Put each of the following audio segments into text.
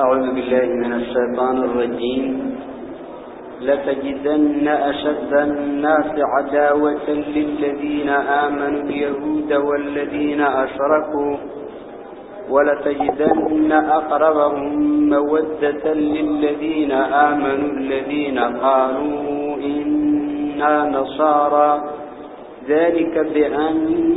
أعوذ بالله من الشيطان الرجيم. لتجدن أشد الناس عداوة للذين آمنوا اليهود والذين أشركوا. ولتجدن أقربهم مودة للذين آمنوا الذين قالوا إنا نصارى. ذلك بأن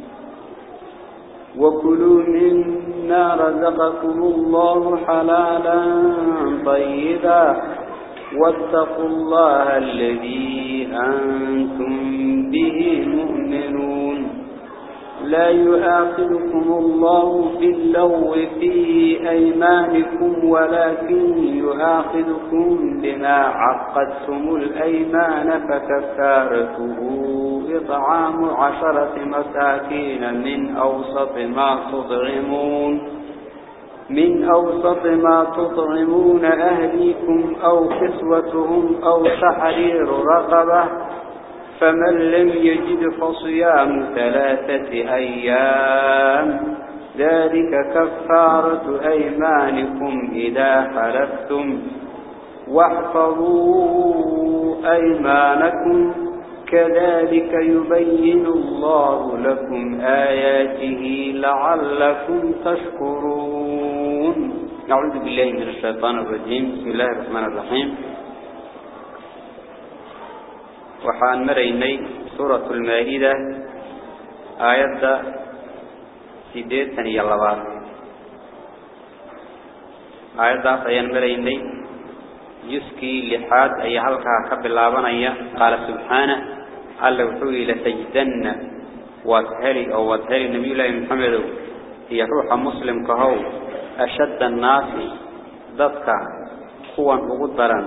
وكلوا مما رزقكم الله حلالا طيبا واتقوا الله الذي أنتم به مؤمنون لا يؤاخذكم الله باللو في أيمانكم ولكن يؤاخذكم بما عقدتم الأيمان فكفارته إطعام عشرة مساكين من أوسط ما تطعمون من أوسط ما تطعمون أهليكم أو كسوتهم أو تحرير رقبة فمن لم يجد فصيام ثلاثة أيام ذلك كفارة أيمانكم إذا حلفتم. واحفظوا أيمانكم كذلك يبين الله لكم آياته لعلكم تشكرون. نعوذ بالله من الشيطان الرجيم. بسم الله الرحمن الرحيم. وحان مريني سورة المائدة آيات سيديت ثانية اللبات آيات أيان مريني يسكي لحاد أي حلقة كبلابنا قال سبحانه قال وحوي لتجدن واتهلي أو واتهلي النبي الله محمد. هي روح مسلم كهو أشد الناس ضدك قوة مقدرا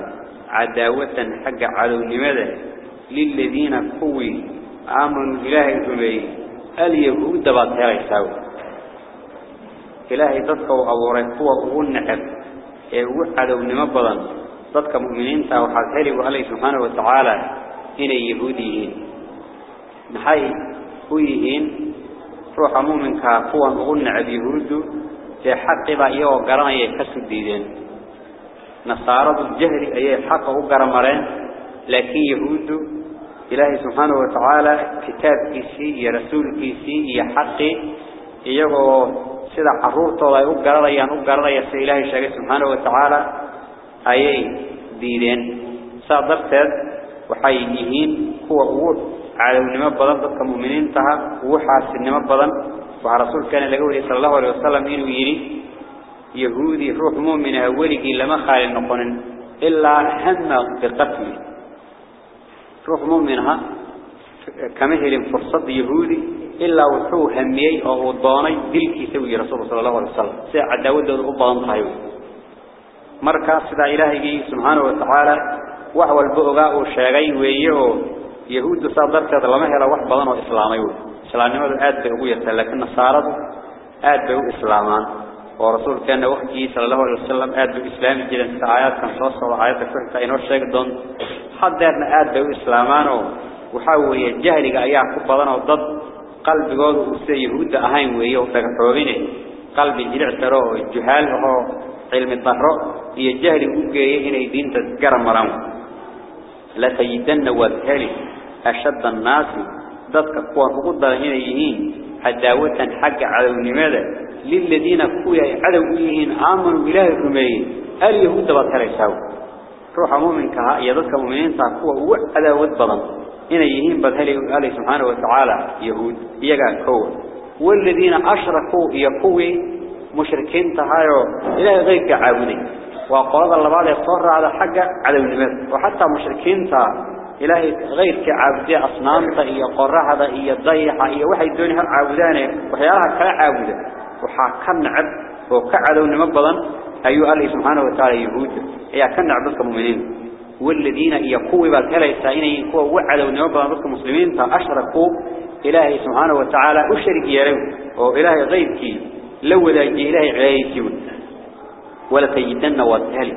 عداوة حق عدو لماذا؟ للذين قوي. آمنوا إلهي ذلي اليهود دبات يغيثاو إلهي تدقوا أوري قوة ونحب يوحدوا إيه من مبضا تدقوا مؤمنين تاو حذلوا عليه سبحانه وتعالى. إلى يهوديهين نحاي قويهين. روح مؤمن كقوة ونحب يهودوا تحقب أيها وقران إيه يكسب ديدين. نصارد الجهر أيها حقه وقرمرين. لكن يهودوا إلهي سبحانه وتعالى كتاب كيسي يا رسول كيسي يا حقي يجو سيدا عرور طلا يقرأ ريا نقرأ ريا سيلهي شاكي سبحانه وتعالى أيي دينين صدرت وحيهين هو أول على النماء بضان ضدك مؤمنين تها وحاس النماء بضان وحرسول كان لقوله صلى الله عليه وسلم إنه يري يهودي روح مؤمن أولك لما خال النقن إلا همه بقتله. روح مؤمنها كما هي فرصة يهودي إلا وحو هميي أو ضاني بلك يسوي رسول صلى الله عليه وسلم. ساعة داود دور أبضان طايو مركز سيدة إلهي سبحانه وتعالى وهو البؤغاء الشيغي ويهو. يهود صدرت ظلمه إلى وحب بضان وإسلامي إسلامي. ماذا آد بأبو يسأل لكن صارد آد بأبو إسلامان. ورسول كان وحكي صلى الله عليه وسلم آد بأسلام جدا سيدة آيات كان صلى الله عليه وسلم آيات الفرحة إنو الشيغ u islaamaan oo وحاول الجهل أيها كبضنا وضد قلب قوض وسيهود أهين ويه وتقحوبينه قلب جلع تراه الجهال هو علم الضهر هي الجهل وقيه إن دين تذكر مرام لسيدن وذهلي أشد الناس ضدك قوة فقد هنا يهين عداوة حق على لماذا للذين كويا عدو يهين روح مؤمن كها يضدك مؤمنين تقوى عداوة بضن إن يهين بدهلي الله سبحانه وتعالى يهود يجا كوا والذين أشركوا يقوي مشركين تهايو إلى غير كعابدين وقال الله بعد يصر على حاجة على النمط وحتى مشركين تا إلهي غير كعابدين أصنام تا إيا قرها تا إيا ضيحة إيا وحي الدنيا عابدان وحيالها كعابدة وحاكم عب وكعدوا النمط بضن أيها الله سبحانه وتعالى يهود إيا كان عبدك مؤمنين. والذين يقوي بالكليسة إن يكوا وعدوا نوبا ضد المسلمين فأشركوا إلهي سبحانه وتعالى أشرك يروا وإلهي غيبك لو ذا إلهي عيسيون ولا تيتن والتالي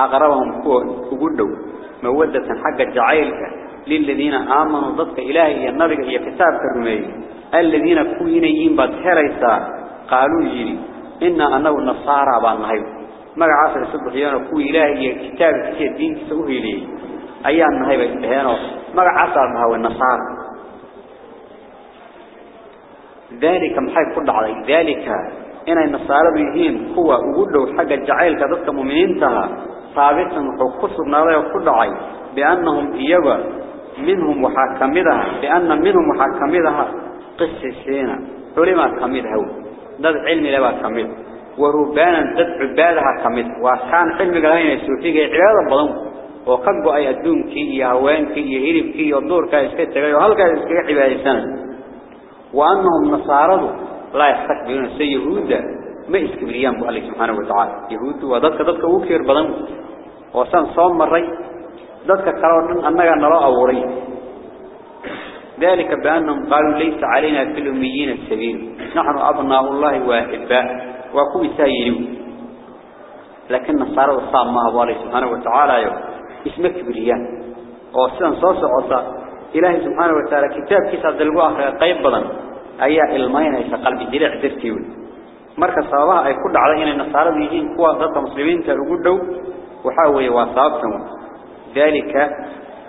أقربهم كقولوا مودة حق الجعيلك للذين آمنوا ضدك إلهي النبي هي كتاب الرمي الذين كوينيين بدهريسا قالوا يجري إنا أنه النصارى magacaas la subxiyana ku ilaahay iyo kitaabkiisa diintiisa u heeliyay ayaan nahay bay dhaheeno magacaas aan nahay nasaar ذلك maxay ku dhacday ذلك inay nasaaradu yihiin kuwa ugu dhow xagga jacaylka dadka muuminiinta saabitan wuxuu ku sugnaaday oo ku dhacay biannahum iyaga minhum waxa kamida bianna minhum waxa cilmi leh baa kamida وربانا دد عبادها كمد وكان علم قلين يسوفيك عبادة بضم وقبوا أي أدون كي يهوان كي يهرب كي يدور كي يسكت كي وهل كي يسكت عبادة سنة وأنهم نصارضوا. لا يستقبلون سي يهودا ما يسكبريان بأله سبحانه وتعالى. يهود وضدك ضدك وكير بضم وسان صوم مري. ضدك قرارنا أنك نرى أوري. ذلك بأنهم قالوا ليس علينا في الأميين السبيل. نحن أبناء الله وأحباء وكوي سايروا لكن الصاروا الصام ما هو سبحانه وتعالى اسمه كبريان وصلا صوص عصا إلهي سبحانه وتعالى كتاب كتاب دلقوا آخر قيب بضن أيها المين إيسا قلب جريع درتيون مركز صابها أي كل على إن النصارى يجين قوة ضد مسلمين تلقوا وحاول وصابتهم. ذلك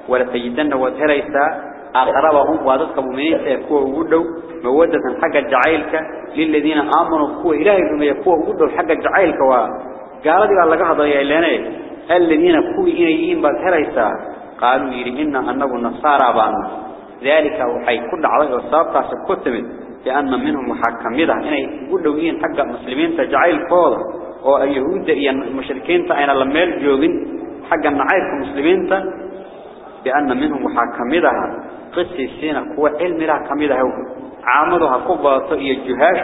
ولا تجدن وتريسا أقربهم وضدك مؤمنين سيكون وجدوا مودة حق جعيلك للذين آمنوا قوة إلهي بما يكون وجدوا حق جعيلك وقالوا دي الله قهضا يا الذين قوة إليين بالهريسا قالوا يرهن أنه النصارى بان. ذلك وحي كل على الصابة سكتمت لأن منهم محكمدة إن يقولوا إين حق المسلمين تجعيل فوضى. ويهود المشركين تأين لما يلجوغين حق النعير المسلمين بأن منهم محكمدها قصي السينة هو علم لها كميدة هو عامضها قبضة إيا الجهاش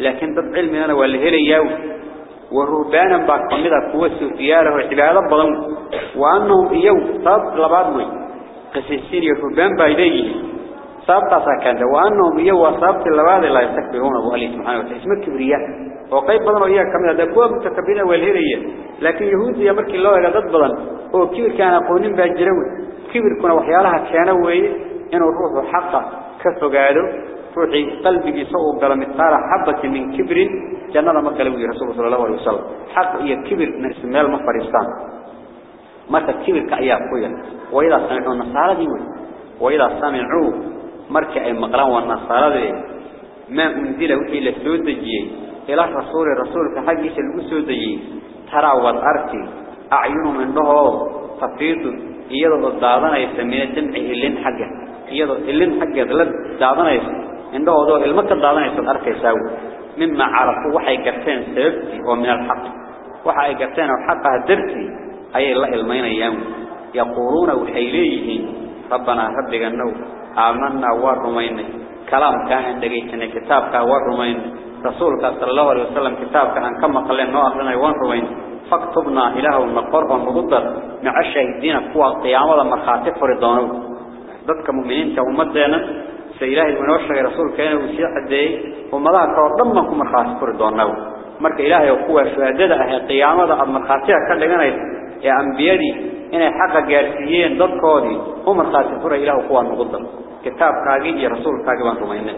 لكن ضد علم أنا والهيري يو ورهبانا باك كميدة هو السوفيارة وعبادة بضم. وأنهم إيو صاب لبعضهم قصي السينة رهبان بايديه صاب تساكن وأنهم إيو وصابت اللبعض لا يستكبرون أبو عليه سبحانه وتعالى. اسمه كبرياء وقيب بضم إياه كميدة ده كوا متكبرين والهيري لكن يهود يمرك الله إلى ضد بضم. هو كبير كان قونين بأجرون. كبير كنا وحيالها كانوا ويه إنه الروح حقا كفقاده روحي قلبي سوء قال مثال حبة من كبر جنة ما قالوا رسول صلى الله عليه وسلم. حق هي كبر من اسمال مفرستان متى كبر كأياب قويا وإذا سمعوا النصارى دي وإذا سمعوا مركع المقران والنصارى دي. ما أنزل وحي لسود دي. إلى الرسول الرسول كحقيس الأسود دي؟ ترى والأرتي أعينهم من له تفيض iyadoo daadanay sameeyay jamci ilin xagga iyadoo ilin xagga la daadanayso indhoodo ilmo ka daadanayso arkaysaa mimma carafu waxay garteen sababti oo min alxaq waxa ay garteen oo xaqaha darti ayay la ilmeynayaan yaquluna waxay leeyihiin rabbana rabbigana aamanna wa rumaynay kalaamka aan dhageysanay kitaabka wa rumaynay rasuulka sallallahu alayhi wasallam kitaabka aan ka maqleen noo aqrinay waan rumaynay فاكتبنا إله النقر ونقدر مع الشهيدين قوى القيامة مرخاتف فردانو ضدك مؤمنين كأمدنا سإله المنوشة رسول كان وسيح الدي ومضاها كوردمكم مرخاتف فردانو مرك إله يقوى شهادة أهي القيامة مرخاتف كان لغانا يا أنبيادي إن حق جارسيين ضدكودي هم الخاسفون إله قوة نقدر كتاب كاجي رسول كاجي بان رمينا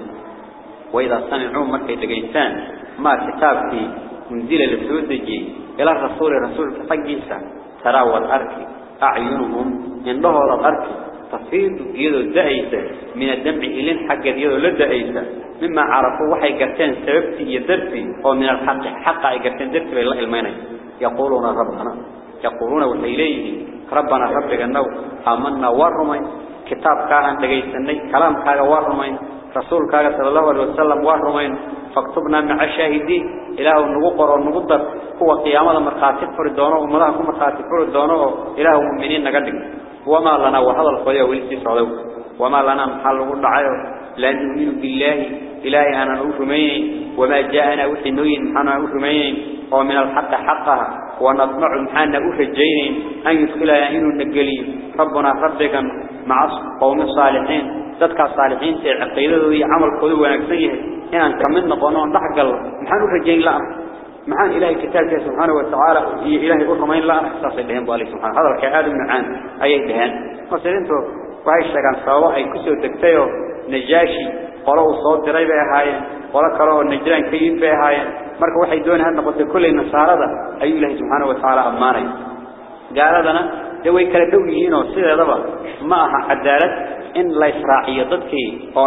وإذا سمعوا مركي لقيتان ما كتابك منزل للسودجي إلى الرسول رسول حقيسا ترى والأرك أعينهم إنه الأرك تفيد يدو الدعيسة من الدمع إلين حق يدو للدعيسة مما عرفوا وحي قرتين سببتي يدرتي أو من الحق حق قرتين درتي بالله الميني. يقولون ربنا يقولون وإليه ربنا ربك النو آمنا ورمين كتاب كان لقيتني كلام كان ورمين رسول كان صلى الله عليه وسلم ورمين فاكتبنا مع الشاهدين إله النقر والنقدر هو قيامة مرقاتب فردونه وملاكم مرقاتب فردونه إله المؤمنين نقدم. وما لنا وهذا الخير ولسي صعدوا وما لنا محل قلنا عيو لا نؤمن بالله إلهي أنا نؤمن وما جاءنا وحنوين محنا نؤمن ومن الحق حقها ونطمع محنا أفجين أن يدخلها إنه النقلي ربنا ربك مع قوم الصالحين ذاتك الصالحين عقيدة عمل قدوة ونكسيه إن كمن نقونون ضحق محنا أفجين لأمر معان إلهي كتابه سبحانه وتعالى إلهي أرمين لا. أحساس إليهم بالله سبحانه. هذا الكعاد من معان أي دهان مثلا أنتو وعيش لكان سواء أي كسو تكتيو نجاشي. قرأوا صوت دريبة هاي قرأ كرأوا النجران كيف بها هاي. مركا وحي دون هذا قلت كل النصارى أي إلهي سبحانه وتعالى أماني. قال هذا دوي كلا دويين وسيدة دبا معها عدالة إن لا إسراعية ضدك أو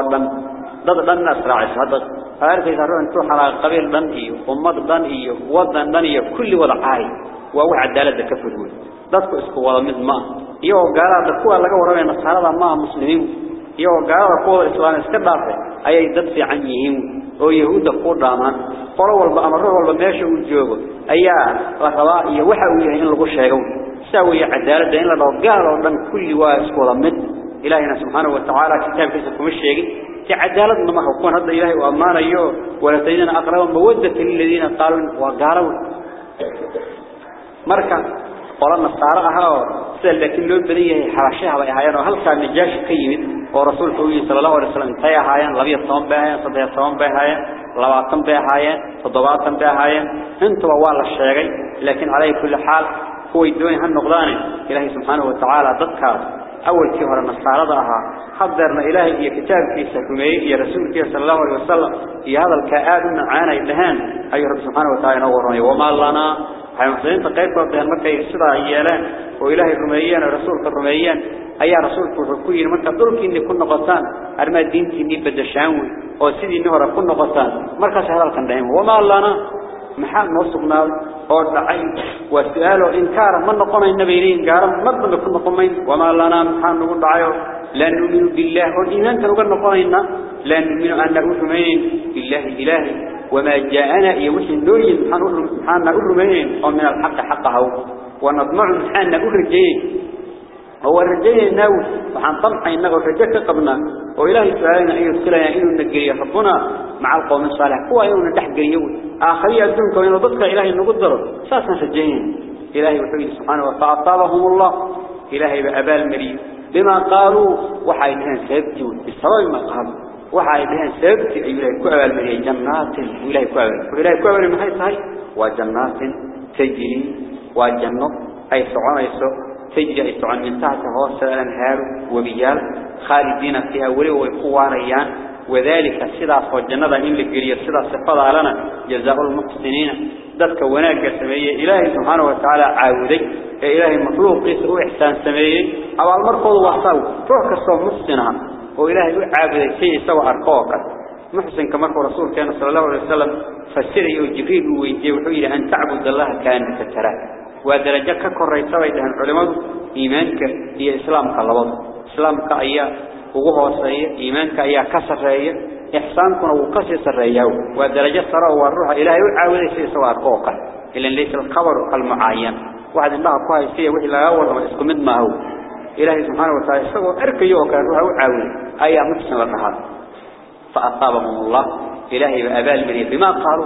dad dhan asraacayso hadda arkaysa ruux intuu xalaa qabiil dhan iyo ummad dhan iyo wadan dhan iyo kulli wada caay waa wax cadaalada ka fudud dadku isku wada mid ma iyo gaalada kuwa laga waramay nasaarada ma muslimiin iyo gaalada kuwa islaam iska dhaafay ayay dad fiican yihiin oo yahuuda ku dhaamaan qolo walba ama ruux walba meesha uu joogo ayaa la rabaa iyo waxa uu yahay in lagu sheego saawiya cadaalada in la dhaw gaal oo dhan kulli waa isku wada mid ilaahina subhanahu wa ta'ala kitaabkiisa kuma sheegin كعدالة ما هو. كون هذا إلهي وأمانة يو ولا تجدنا أقرب مودة للذين قالوا وقالوا مركا قرنا الصارعها سأل لكن لو بديه حرشها وإهايان وهل كان نجاش كيمد ورسول الله صلى الله عليه وسلم تيا هايان. لبي الصوم بهايان. صدي الصوم بهايان. لواطن بهايان. صدواتن بهايان. أنتوا والله الشيء لكن عليه كل أول كهر النصارى ضعها حضرنا إلهي هي كتاب في سكمي يا رسول كي صلى الله عليه وسلم. في هذا الكائن معانا إلهان. أي رب سبحانه وتعالى نورنا وما لنا؟ هاي مسلمين تقيت بطيان مركا يسرع إيالان. وإلهي الرميان ورسولك الرميان أي رسولك الركوين مركا دولك إني كنا قطان أرما الدين تني بدشاوي. وسيدي نهر كنا قطان مركا سهل الكندهم وما لنا؟ محال نوصقنا أرد عين وسؤاله إنكار من نقوم النبيين قارم مرد من كل نقوم وما لنا محال نقول دعيه لن نؤمن بالله وإيمان كنوك نقوم إنا لن نؤمن أن نقول مين بالله إلهي وما جاءنا يوش نوري محال نقول مين ومن الحق حقه ونضمع محال نقول جيه هو الناو وحن إنه الرجاء قبنا وإلهي سؤالنا أن يدخلنا إنه نجري. ربنا مع القوم الصالح. هو أيضا نتحق يوي آخرية الدنك وإنه ضدك إلهي نقدر ساسا رجاءين إلهي وحبه سبحانه وتعطابهم الله. إلهي بأبال مريم بما قالوا. وحايدهن سيبتي. بسبب ما قالوا. وحايدهن سيبتي. أي إلهي كأبال مريم جنات. وإلهي كأبال وإلهي كأبال من هاي وجنات تجري. وجنة. أي سعون يسوع تجري عن من تحت هوس الأنهار وبيال خالدين فيها ولو ويقواريان وذلك السدع والجنة إن لقرية السدع صفة لنا جزاء المحسنين. ذلك وناك سمية. إلهي سبحانه وتعالى عاودي. إلهي مخلوق يسوء إحسان سمية. أو المرفض وحصاو روح كسو محسنها وإلهي عابدي شيء سوى أرقوك محسن كما رسول كان صلى الله عليه وسلم فسره وجبريل ويجي وحيل أن تعبد الله كأنك تراه ودرجة ككريسة ويدهن علماء إيمانك هي إسلامك اللبض إسلامك أيها وقوه وصية إيمانك أيها كسرية إحسانك وقصي سرية ودرجة سراء والروح إلهي وعاوذي سي سواء قوقا إلا ليس الخبر المعين واحد الله قواه سيه وإلا لا أول ما اسكم ما هو إلهي سبحانه وتعالى سوى أركي وكان روح وعاوذي أيها محسن لها فأصابهم الله إلهي بأبال مني بما قالوا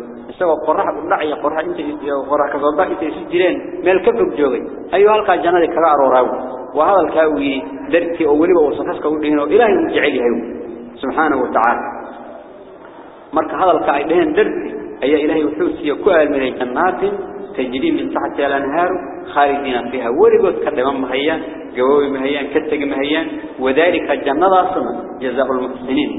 هذا وصن وقصد وعرفت كلا كسر مريا إلهي سبحانه وتعالى وجعل مركزها الجنة دي كجلا مشرقي مغرب تيسجلان يسوي كفجاو يسوي قرح قرح قرح أنت قرح كفجاو تيسجلان مال كفج جوي أيها الك الجنة كلا أروراو وهذا الكاوي درتي أولي ووصفك كودينه إلهي مجعله سبحانه وتعالى. مرك هذا الكايدين درتي. أي إلهي وحوسي كؤال من الجنات تجري من تحت الأنهار خالدين فيها. ورقت كدما مهيان جواب مهيان كتج مهيان وذلك الجنة أصلا جزاء المحسنين.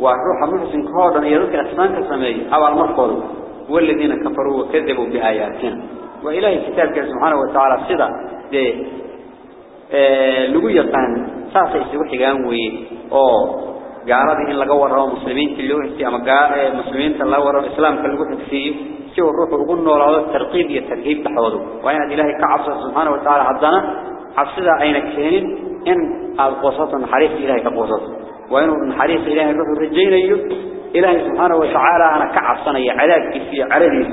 وروح محسن كهذا يرك أسمان كسمي أو المرفوض والذين كفروا وكذبوا بآياتنا. وإلهي كتابك سبحانه وتعالى صدا ده لقوا يقان ساسي سوحي قاموي أو قارده إن لقوا وروا مسلمين كلهم أما قار مسلمين تلا وروا إسلام كلهم تكفيه سوى الروح وقلنا ولا الترقيب يترقيب تحوضه وإن إلهي كعبس سبحانه وتعالى عبدنا عبسدا أين كهين إن القصة حريص إلهي كقصة وإن حريص إلهي الروح الرجين إلهي سبحانه وتعالى أنا كعبسنا يعلاك في عرديس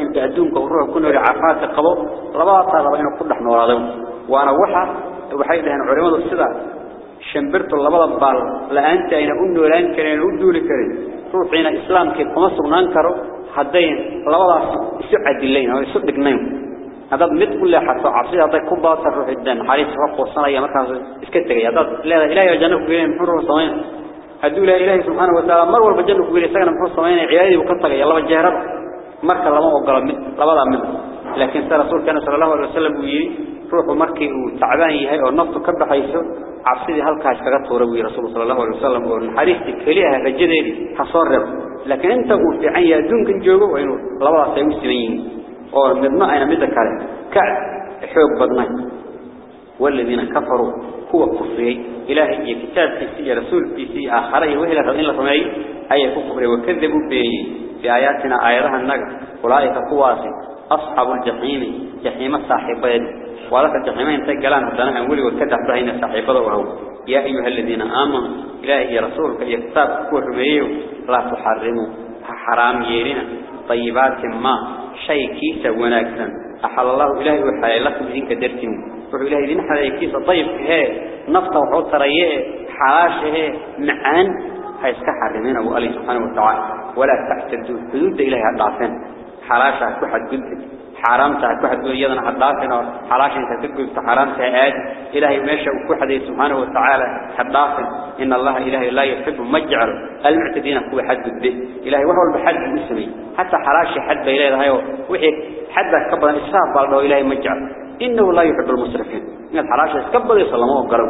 أنت أدونك والروح كله لعافات قبو. رباطة ربا إنه كل إحنا وراضون وأنا وحا وحيد لهن علماء الصدا شنبرت اللبضة بال. لأنت أين أنه لأن كرين أدو لكرين روحينا إسلام كي قمصر ننكره حدين. لبضة سعد اللين أو يصدق نيم. هذا مد كل حتى عصي. هذا كوبا تروح الدين. حريص رب مركز. اسكتك يا هذا لا إلهي جنة كبيرين محر صمين هدو لا إلهي سبحانه وتعالى. مر والبجنة كبيرين سجن محر صمين عيالي وكتك يا الله الجهرب مركز لما أقول من لبضة من. لكن رسول كان صلى الله عليه وسلم ويجي روح مركي وتعبان يهي أو نفط كب حيثه. عصيدي هالكاش كجت وروي رسول صلى الله عليه وسلم والحريص كليها رجدي حصرب لكن أنت قلت عن يدونك جوجو وإنه لبضة سيمسمين oo midna ayna mid kale ka xoog badnay walladina kafaru kuwa wixii la rabay in la sameeyo ayay ku kufriyay wakadabu beeyay fi aayatina aayadaha naga ulaayika kuwaasi ashabul jahim jahima saaxibayd walaka jahima inta galaan hadana aan wali wada ka dhaxbayna saaxibada wahow ya ayuha alladina aamanu ilaahi iyo rasuulka iyo kitaabka ku rumeeyo la tuharrimu حرام يرينا طيبات ما شيء كيس وناكسا أحل الله إلهي وحي لكم إذنك وحي إلهي إذن حدا كيس. طيب هي نفطة وحوط ريه حراش هي معان. هاي حرمين أبو ألي سبحانه وتعالى ولا تعتدوا حدود إلهي هدعفين حراشة كحد قلت. حرامتها كحد يدنا حدافين حراش انت تقول حرامتها آد إلهي ماشى وكحد سبحانه وتعالى حدافين إن الله إلهي لا يحب مجعل المعتدين. هو حد الدين إلهي وهو البحد المسلمي. حتى حراش حد إلهي هاي وحي حد كبر إسراف بالله إلهي مجعل. إنه لا يحب المسرفين. إن الحراش كبر يصلى ما وقرب.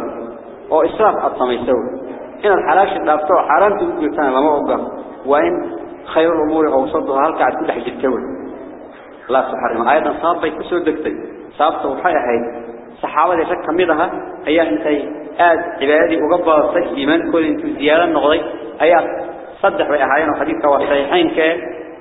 أو إسراف أطمى يسوي إن الحراش دافتوه حرامته يقول ثاني لما وقرب. وإن خير الأمور أوسطها هل قاعد كل حاجة تكون لا تحرم. أيضا صاب يكسر دكتي. صابته وحي هاي. صحابة شك كميدها. هي أنتي آد عبادي وقبل صيح إيمان كل إنتو زيادة النغضي هي صدح بأحيان وحديث وصيحين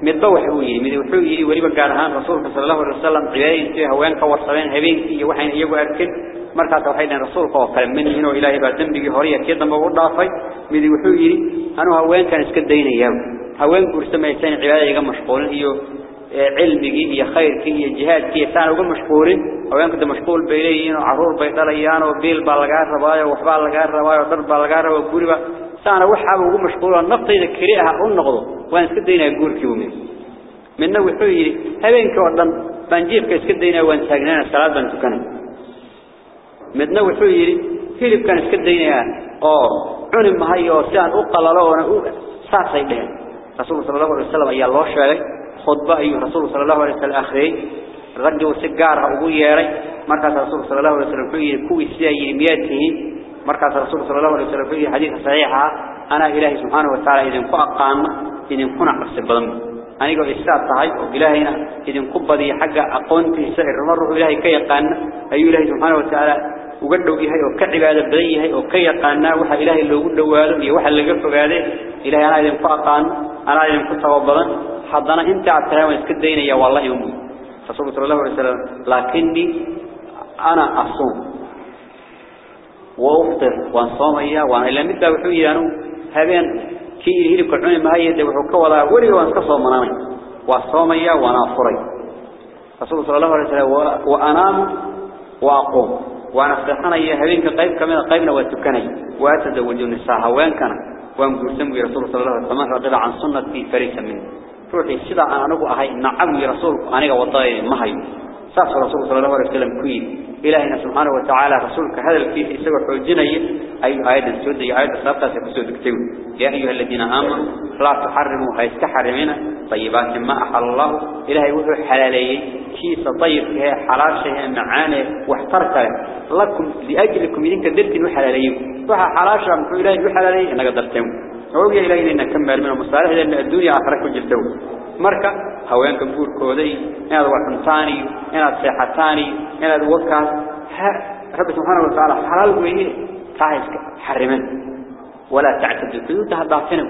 كان مدبوح ويري مدبوح ويري وليبا قارهان رسولك صلى الله عليه وسلم عبادي انتو هوان كورسلين هبين كي وحين إيقو أركن markaas waxay dhaheen rasuulka oo kale min inuu ilaahay baa dambigi hore iyo kii dambe u dhaafay midi wuxuu yiri anu haweenkan iska daynaya haween guursamaysan cibaadada iga mashquulin iyo bay leeyihiin caruur bay dhalayaan oo biil baa laga rabaayo waxba laga rabaayo dhar baa laga rabaa guriba saana waxa ugu mashquulan naftayda kaliya ah u noqdo waan iska daynaa guurkii umin minna wuxuu yiri habeenkii oo dhan baan jiifka iska daynaa waan taagnaa salaad baan tukanay midna wuxuu yiri hilibkan iska daynaa oo cuni mahayo si aan u qalalo oo u saasay dheen rasuulka sallallahu alayhi wasallam ayaa loo sheegay خطبة أيه رسول صلى الله عليه وسلم أخري. رجع سجارها أبو ياري. مركز رسول صلى الله عليه وسلم فيه كوي سيئي مياته مركز رسول صلى الله عليه وسلم فيه حديث صحيحة. أنا إلهي سبحانه وتعالى إذن فأقام إذن كنا عبس البضم أنا يقول إستاذ طهي وإلهينا إذن قبضي حق أقونتي سائر مرة إلهي كي يقان. أي إلهي سبحانه وتعالى وقدوا إيهي وكعبادة بديه وكي يقانا وحا إلهي اللي قدوا وحا اللي قفوا هذا إلهي أنا إذن فأقام أنا إذن كنت وبضن حضنا انت عبتها واسكدين يا والله يومي رسول صلى الله عليه وسلم لكني أنا أصوم. وأفطر وأنصوم إياه وأنا إلا مدى وحوي أنه هبين كي يهيلك العلم ما هي وحوك ولا ولي وأنصوم منامي. وأصوم إياه وأنا أفري رسول صلى الله عليه وسلم وأنام وأقوم. وأنا أفتحنا إياه هبين كقيب كمين قيبنا واتكني. وأتزوج النساء وين كان. وان قرسم رسول صلى الله عليه وسلم رغب عن سنتي فليس منه روحي سيدا أنا أنقو أهي نعم يا رسول أنا وضعي ما هي ساس رسول صلى الله عليه وسلم كوي إلهنا سبحانه وتعالى رسولك هذا الكيس يسوى حجني أي آيات السودة أي آيات السابقة سيكسود كتوي يا أيها الذين آمنوا لا تحرموا هيستحرمين طيبات ما أحل الله إلهي وحو حلالي شيء طيب فيها حلال شيء معاني واحترك لكم لأجلكم إذن كدرت وحلالي وحا حلال شيء محو إلهي وحلالي أنا قدرتهم وعوغي إلهي إننا كمل من المصالح لأن الدنيا جلتو marka haweenka guurkooday inaad wax cuntaani inaad seexataani inaad wakaas rabbi subhanahu wa ta'ala halal weeye taayiska xariman wala ta'tadu xuduud hadaafina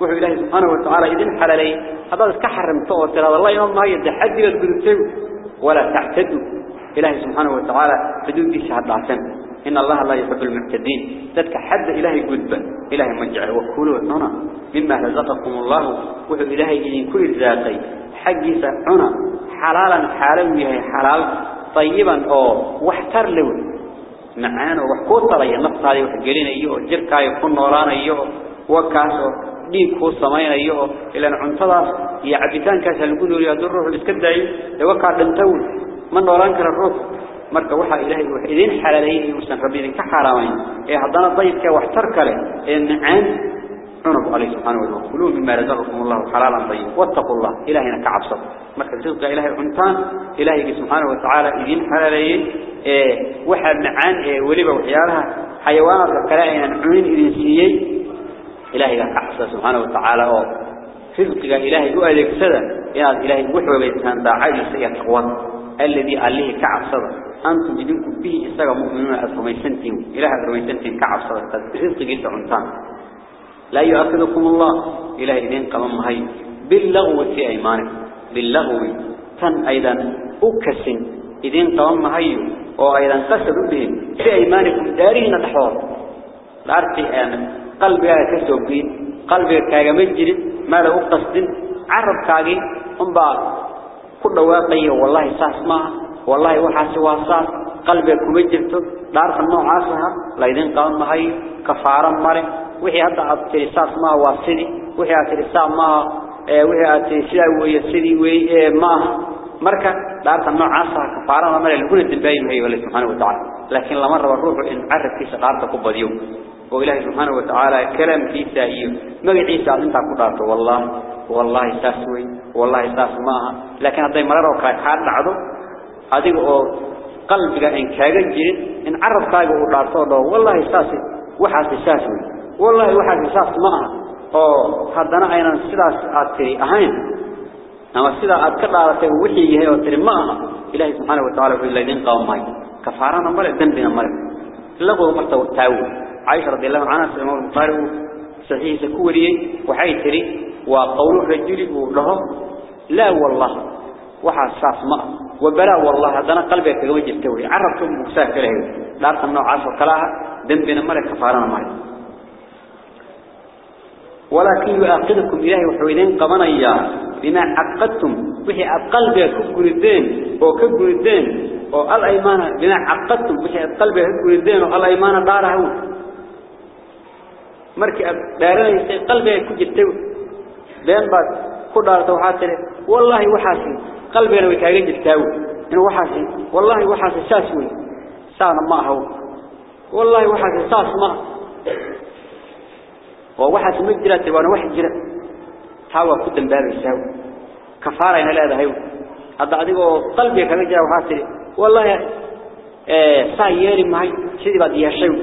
wuxuu ilaahay subhanahu wa ta'ala idin halalay hadaad iska xarimto oo tirada la iman maayo taxadiga gudubtay wala ta'tadu ilaahay subhanahu wa ta'ala xuduudiisa hadaafina إن الله لا يحب المعتدين. ذلك حد إلهي قدبا إلهي مجعل وكلوا عنا. مما رزقكم الله. وهو إلهي إذن كل ذاتي حقيس عنا. حلالا حالا وهي حلال. طيبا أو واحتر له. معانا وحكوت طليا نفط هذه وحقلين أيوه. جركا يكون نوران أيوه. وكاسو ku samaynayo ila cuntadaas iyo cabitaanka lagu nooliyo ruuxu iska daayo ee waxa dhantow ma noolaan kara ruux مرك وحى إله إذن حلالين يوسن ربيذن كحرامين إيه حضان كي كوحترك له إن عن عنب عليه سبحانه وتعالى كلوا مما رزقكم الله حلالا ضيب واتقوا الله إلهنا كعبصر مرك تلقى إلهي عنتان إلهي سبحانه وتعالى إذن حلالين وحى المعان ولبا وحيارها حيوان الكلاعين عن إذن سيئي إلهي كعبصر سبحانه وتعالى فلقى إلهي قوالك سدى يا إلهي وحوى بيتان داعي سيئة الذي قال له كعب صدر أنتم جدنكم به إستغى مؤمنون أفرميسنتين إله أفرميسنتين كعب صدر رزق جلت عنتان. لا يؤكدكم الله إله إذن قمم هاي. باللغو في أيمانك باللغو. تن أيضا أكسن إذن قمم هاي. وأيضا قصدوا بهم في أيمانكم دارين تحوار الأرض آمن قلبي كسوبين قلبي كاغمجر ماذا أقصد؟ عرب كاغي أمبار كل واقعي والله ساس ما والله وحاسي واساس قلبك كما جرتو. دارك النوع عاسها لا يدين قام هاي كفارا مره وحي هذا أبتري ساس ما واسدي وحي أبتري ساس ما وحي أبتري سلا ويسدي وي ما. مركا. دارك النوع عاسها كفارا مره لكل الدنباين هي والله سبحانه وتعالى. لكن لما رب الروح إن عرف كيس دارك قبضيو وإله سبحانه وتعالى كلام كيسا مجد عيسى أنت قدرته والله والله ساسوي والله ساس laakiin haday marar oo kale ka dhacdo adiga oo qalbiga in kaaga jirin in arabkaaga uu dhaarto oo wallahi saasi waxa saas weey wallahi waxa saas maaha oo hadana aynan sidaas aad tiri ahayn ama sida aad ka dhaaratay wixii yahay oo tiri maaha ilaahi subhanahu wa ta'ala wuxuu leeyahay qawmay kafaarana male dambina male lagu marta taawo عائشة رضي الله عنها سيما البخاري صحيح سكوري وحي تري وقول الرجل له لا والله وحا صاف ما وبلا والله هذا قلبك وجه التوري عرفتم مسافر له لا تمنع عشر كلاها ذنبنا ملك كفارنا مالك ولكن يؤاخذكم إلهي وحويدين قمنيا بما عقدتم. وحي قلبك كقردين وكقردين والأيمان بما عقدتم. وحي قلبك كقردين والأيمان دارها. markii aad daaranaysay qalbiga ku jirtay been baad ku dhaarto waxa قلبينا ويتاقين جلتاو إنه وحاسي. والله وحاسي. ساسوي سانا ما هو. والله وحاسي. ساس ما. ووحاسي مجلتي وأنا وحي جلت تاوى كدن بابي ساو كفارين هلا هذا هيو هذا عديق وقلبي كمجا وحاسي والله إيه، سايري معي. سيدي بعد ياشيو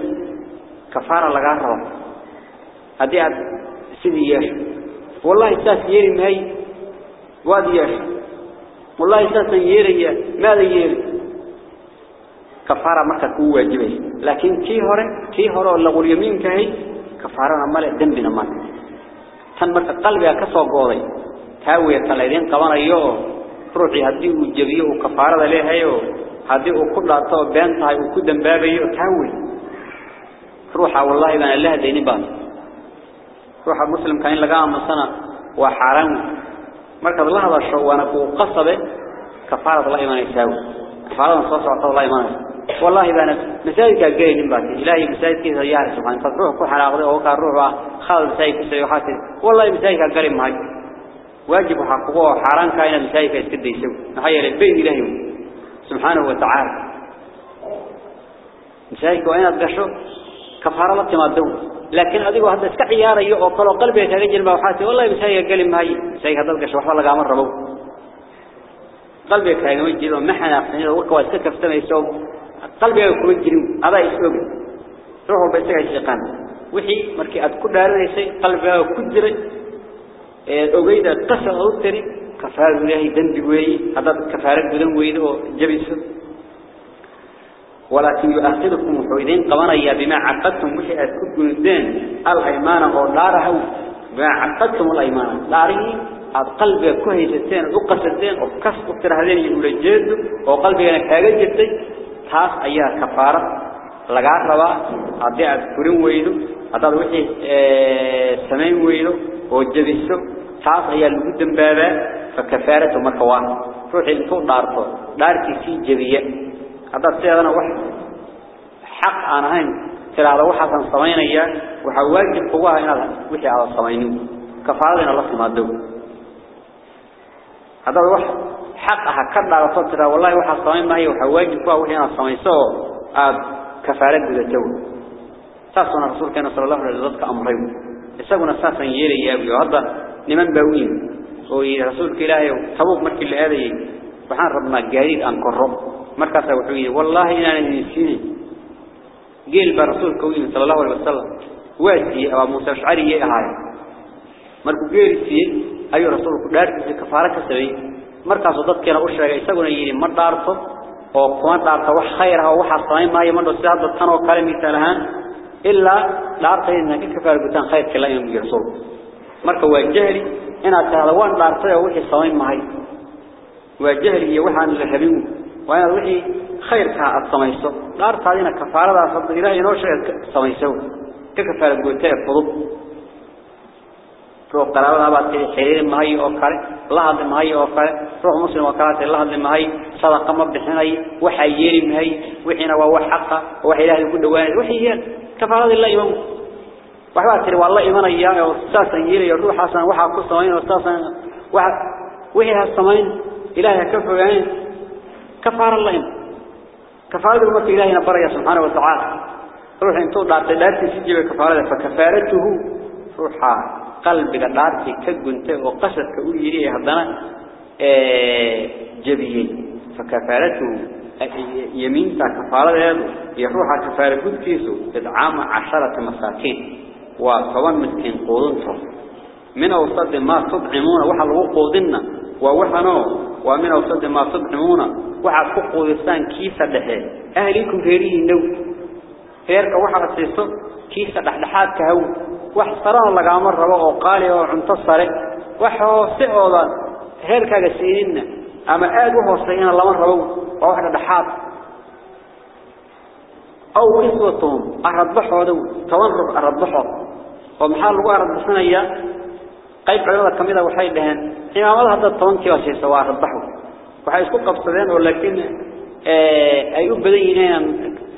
كفارة لغارة هذا سيدي ياشي والله ساس ياري معي. وادي ياشي والله إساس يري ماذا يري كفارة مركة قوة جبه. لكن كي هوري كي هوري اللغو اليمين كهي كفارة مالي دنبنا مالي تن مركة قلبي كسو قوضي. تاوية تنليدين قوانا يو روحي هدي وجبيه وكفارة ليها يو هدي وكل عطاو بانتها وكدن بابي يو. تاوي. روحا والله بان الله ديني بان. روح المسلم كان لقاه مصنع. وحرام. مركز الله هذا الشو وأنا كو قصبة كفارة الله إيمان يساوي كفارة صوص عطا الله إيمان والله بأنا مساجد قايل باتي إلهي مساجد كذا يا سبحان قد روح كحنا أخذ أو كان روح خالد مساجد كذا يحاسب والله مساجد قايل معي واجب حقوقه حرام كائن مساجد كذا يسوي. نحيي البيت إلهي. سبحانه وتعالى. مساجد لكن هذا هو هذا سكحيار يقع قلوا قلبه تنجل موحاته والله مسيح قال ما هي مسيح هذا القش وحلا قام الربو قلبه كان يجيله محن أحسن له وقوى سكر سنة يسوع قلبه يكون يجيله هذا يسوع روحه بس يجي قام وحي مركي أذكر هذا يسوع قلبه كجر أوجد قصة أو تري. كفار ذي ذنب وعي هذا كفارك ذنب وعي هو جبسه ولكن يؤخذكم وحيدين قوانا بما عقدتم وحي أتكب جندين الأيمان أو داره بما عقدتم الأيمان. داره قلبك كهيستين وقصدين وكسب وكتر هذين يقول الجد وقلبك أنا كاجد جدي taas ayaa kafaara laga rabaa hadii aad furin weydo hadaad wixii ee sameyn weydo oo jabiso taas ayaa lagu dambaabaa fa kafaaratu marka waa ruuxii intuu dhaarto dhaarkiisii jabiya hadaad sidaadana wax xaq aan ahayn tiraahdo waxaasan samaynayaa waxaa waajib kugu ah inaad wixii aad samaynin. Kafaaradina la timaado. Hadaad wax حقها كذا وصلتها والله واحد صميم ما هي وحواجب فيها وحنا صميسه آب كفارة جدته ساسنا رسول كان صلى الله عليه وسلم أمرين يسقون ساسا يلي يابي وهذا لمن باوين ورسول كلاه تبوك مركي لهذه وحان ربنا جديد أن قرب مركز وحوية والله إنا نسيني قيل برسول كوين صلى الله عليه وسلم واسي أبا موسى شعري إعاية مركز قيل سيه أي رسول دارك في كفارة كسبي مركز وضطك أنا أشرق إساقنا يلي مرد عرصه وقوان عرصه وحخيرها وحصاني ما يمنه السيحة ضطان وكلمي تالهان إلا عرصه إنك كفارة قتان خير كلايهم يرسول مركز واجهلي إنا تهلوان عرصه وحصاني ما هي واجهلي يوحان لحبيبه wixii khayrka aad samayso dhaartaadina kafaaradaas hadda ilaahay inoo sheegay samayso ka kafaar gutaan fudud روح قرابة أباد حرير مهي أو الله هذا مهي أو كله روح مسلم الله هذا مهي. صدقة مبدحناي وحيير مهي. وحنا وحقه وحيله يقول دوان وحيير كفارة الله يوم وحبات تري والله إيمان إياه وستاسا يير يروح حسن. وحا قصوين وستاسا وح وحي هالسمين إلهي كفر يعني كفار الله. كفارة ربك إلهينا برأي سبحانه وتعالى. روح إنتو دارتي دارتي سجيب كفارة فكفارته روحا قلبك دارتي كقنت وقصد كأوليه هدنا جبيه فكفارته إيه، يمين تا كفارة يروحا كفارة قد كيسو إدعام عشرة مساكين. وطوان مسكين قولون من أوصد ما تطعمون وحا الوقودنا ووحا نوع qoodinna waa waxano waa min awsad ma tudcimuna waxa ku qoodisaan kiisa dhexe ahlikum reerihiina heerka waxa siiso kiisa dhexdhexaadka haw wax sarana lagama rabo oo qaali oo cunto sare wax hoose oo heerkaaga siinina ama aad u hooseeyna lama rabo oo wax dhaxaad aw kiswatum aradbaxooda dhaheen imaamada hadda tobankii waa siisa waa aradbaxo waxay isku qabsadeen oo laakiin ee ay u badan yihiin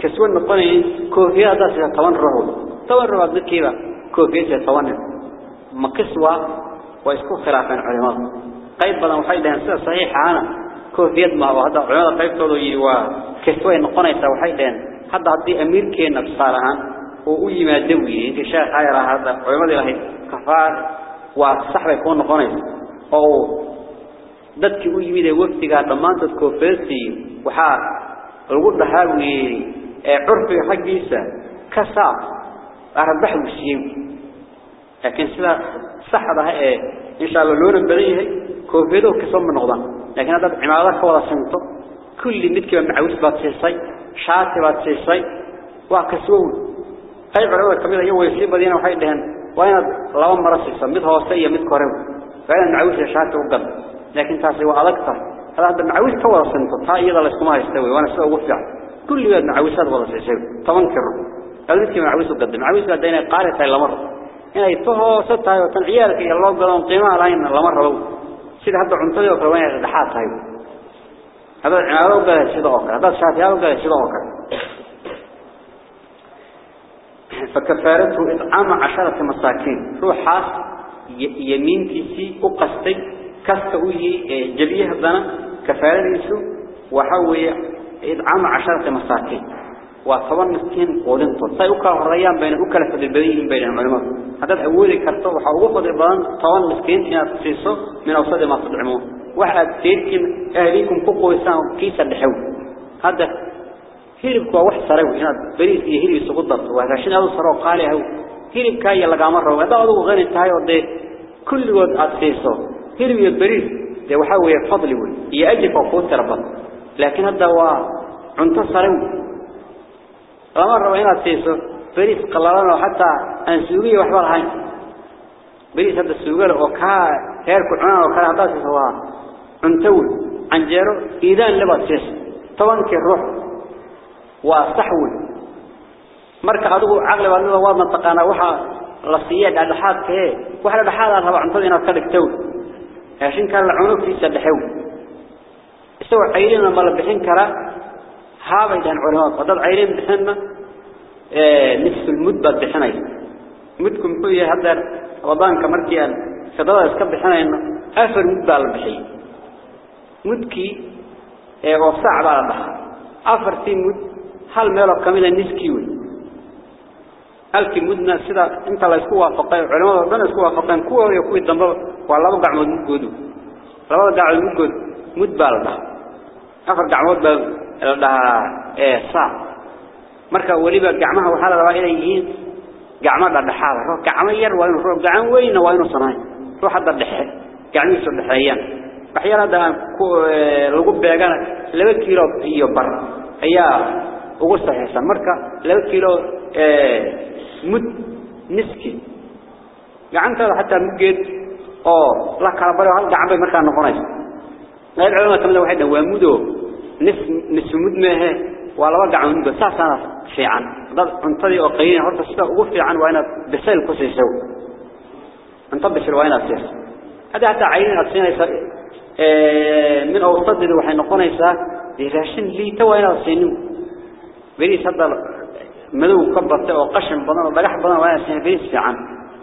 kaswan noqonayn koofiya hadda siisa toban ruux toban ruux dadkiiba كوفية طوانا مقصوة ويسكو خلافا علماء قيب بدن وحي لهم سيدة صحيحة أنا كوفية ما هو هذا علماء قيب تولو يوا كسوة نقنية وحي لهم هذا هدي أمير كينا بصالحا وأي ما دوي انت شايف حيرا هذا علماء لهم كفار وصحبة يكون نقنية أو dadkii u yimid ee waqtiga dhamaantood koofeestii waxa lagu dhahaawiyay ee curfiga xaqiisa ka saab arbax wasiin لكن سلا صح هذا إيه إن شاء الله لون بديه كوفيدو كسم نقضان لكن هذا عمارة كولا سنتو كل متك معوس باتسيسي شاتي باتسيسي وكسوون هاي علوة كمية يوم يصيب بدينا وحيد لهن وين لو مرة سيسا مد هو سيء مد كورو فعلا معوس شاتي وقد لكن تاسي وألقته هذا معوس كولا سنتو تا إيضا لسكما يستوي وأنا سوى وفع كل يوم معوسات ولا سيسي تمنكر قلت معوس وقد معوس لدينا قارة إلا مرة إن يتوه ستة وتنعيالك إلى الله قالوا قيمة لين الله مرة سيد هذا عنطي وكروين الدحات هاي هذا وقال سيد أوكر هذا شافي وقال سيد أوكر فكفارته إطعام عشرة مساكين. روح حاس يمين تيسي أقصتي كستوي جبية الضنا كفارة يسو وحوي إطعام عشرة مساكين. وطبعا مسكين قولين طول. طيب بين أكل فدل بين العلماء هذا أولي كرتو. وحوقه البان طبعا مسكين تصيصه من أوسط ما تدعمون. واحد تيركم أهليكم كوكو يسان كيسا لحول هذا هيرب كوا واحد صاروا هنا بريز يهري سقط ضبط وعشان هذا صاروا قاله هيرب كاي يلا جامر روا هذا هو غير التاي وده كل واحد عطيسه هيرب يبريز ده وحوى فضل يقول يأجل فوقه تربط لكن الدواء عنده صاروا جامر روا هنا عطيسه بريز قلنا حتى أنسوي وحول هاي بريز هذا السوغر أو كا هير كونا أو كا هذا سواه عنده عنجره إذا لبسيس طبعا كروح وسحول مرك هذا هو عقل والله واضح منطقنا وحى رصيا على الحاد كه وحى الحاد هذا عن طريقنا كذا تو عشان كان العنق في سلحو استوى عيرنا ما لبحين كرا هذا يدان علماء فضل عيرين بحنا آه، نصف المد بحنا مدكم كل هذا رضان كمركيا فضل اسكب بحنا إنه آخر مد بحي مدكي آه، وصعب على بحر آخر مد saac baa la dhaxay afartii mud hal meelo kamida niskii wey halkii mudna sida inta la isku waafaqay culimada dhan isku waafaqeen kuwa iyo kuwii dambe waa laba gacmood mudgoodu labada gacmood mudgood mud baa la dhahaa afar gacmood baa la dhahaa ee saa marka waliba gacmaha waxaa la rabaa inay yihiin gacmo dhadhaxaada ruux gacmo yar waa inuu ruux gacan weynna waa inuu ugu saxiixsan marka laba kiilo mud niski gacantada xataa mudgeed oo la kala baro hal gacan bay markaa noqonaysa qayb culimada kamida waxay dhahan waa mudo nis nis mud meehe waa laba gacan mud saasana fiican dad cuntadii oo qayrin horta sida ugu fiican waa inaad bisayl ku siiso cunto bisil waa inaad siiso hadda hataa caynin aad siinaysa min awsadii waxay noqonaysaa raashin liita waa inaad siinin بريس هذا مدو كبرت أو قشم بنا وبلح بنا وين سين بريس عن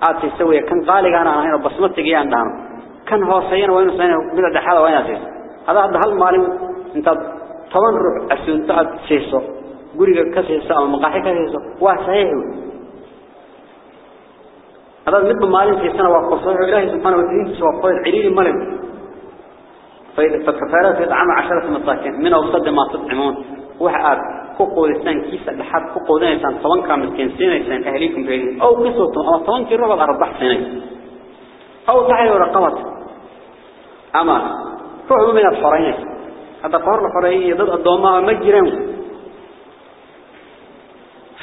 عاد يسوي كان قالي أنا هنا بس ما تجي عندهم كان هو سين وين سين بلا دحلا وين سين. هذا هذا المعلم أنت طبعاً روح أسيون تعد سيسو. قولي لك كسيسة أو مقاحي كسيسو. واه صحيح. هذا نبه في سيسانا وقصور إلهي سبحانه وتعين سوقوه العليل المالين فكفارات يدعم عشرة مطاكين. من أوصد ما تطعمون. لسان كيسة لحد كوكو لسان طوان كامل كنسين لسان أهليكم بيدين أو قصوتهم أو طوان كي ربع أربع سنين أو تحيي رقبة أما روحوا من الحرين هذا قهر الحرين ضد الضوامة مجرم.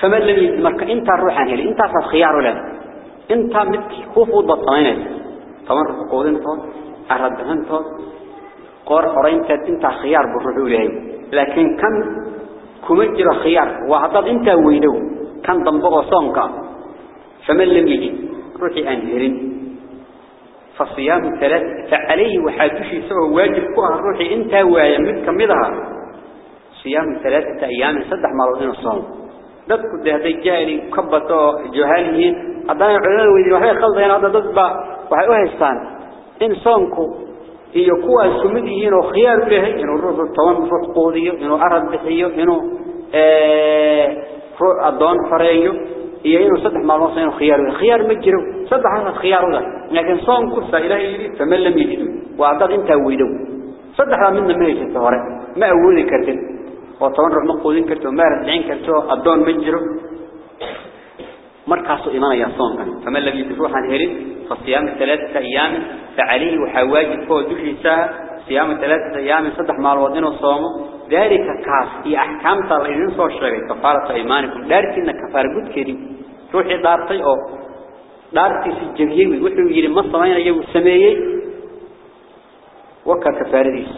فمن لم يدمرك إنت الروح عنه إنت فالخيار له إنت متكي كوفو بطانين طوان رقودين طوان أردهن طوان قار حرينت إنت خيار له لكن كمجر خيار. وعضد انت ويدو. كان ضمبغ صنقا فمن لم يجي؟ روحي أنهرين فصيام ثلاث فعليه وحاجشي سوى واجب كوها. روحي انت ويمد كمدها صيام ثلاثة أيام صدح مرضين de haday jaahili ka bato jahaliin hadana culimada weydiin waxay khaldayeen hada dadba waxay u haystaan in soonku هي قوة سمد إنه خيار به إنه رض الطوام رض قوذي إنه أرض بحي إنه أدان فري هي إنه صدح معلومة إنه خيار الخيار مجرم صدح هذا الخيار له لكن صان كرسى إله يريد فمن لم يجده وأعداد انت أويده صدح لها منه مهجة الثورة ما أولي كرتن وطوان رض مقوذين كرتن ما رض العين كرتن أدان مجرم مركز إيمان يا صان فمن لم يتفوح عن هيريد فصيام ثلاثة أيام فعليه وحواجب فوق دشيسا صيام ثلاثة أيام صدح مع الوضين والصوم ذلك كاس هي أحكام طالعين صور شغل كفارة إيمانكم. دارتنا كفارة قد كريم. روحي دارتي أو دارتي في الجبيوي وحي يجري مصر مين يجو السمايي وكا كفارة ديس.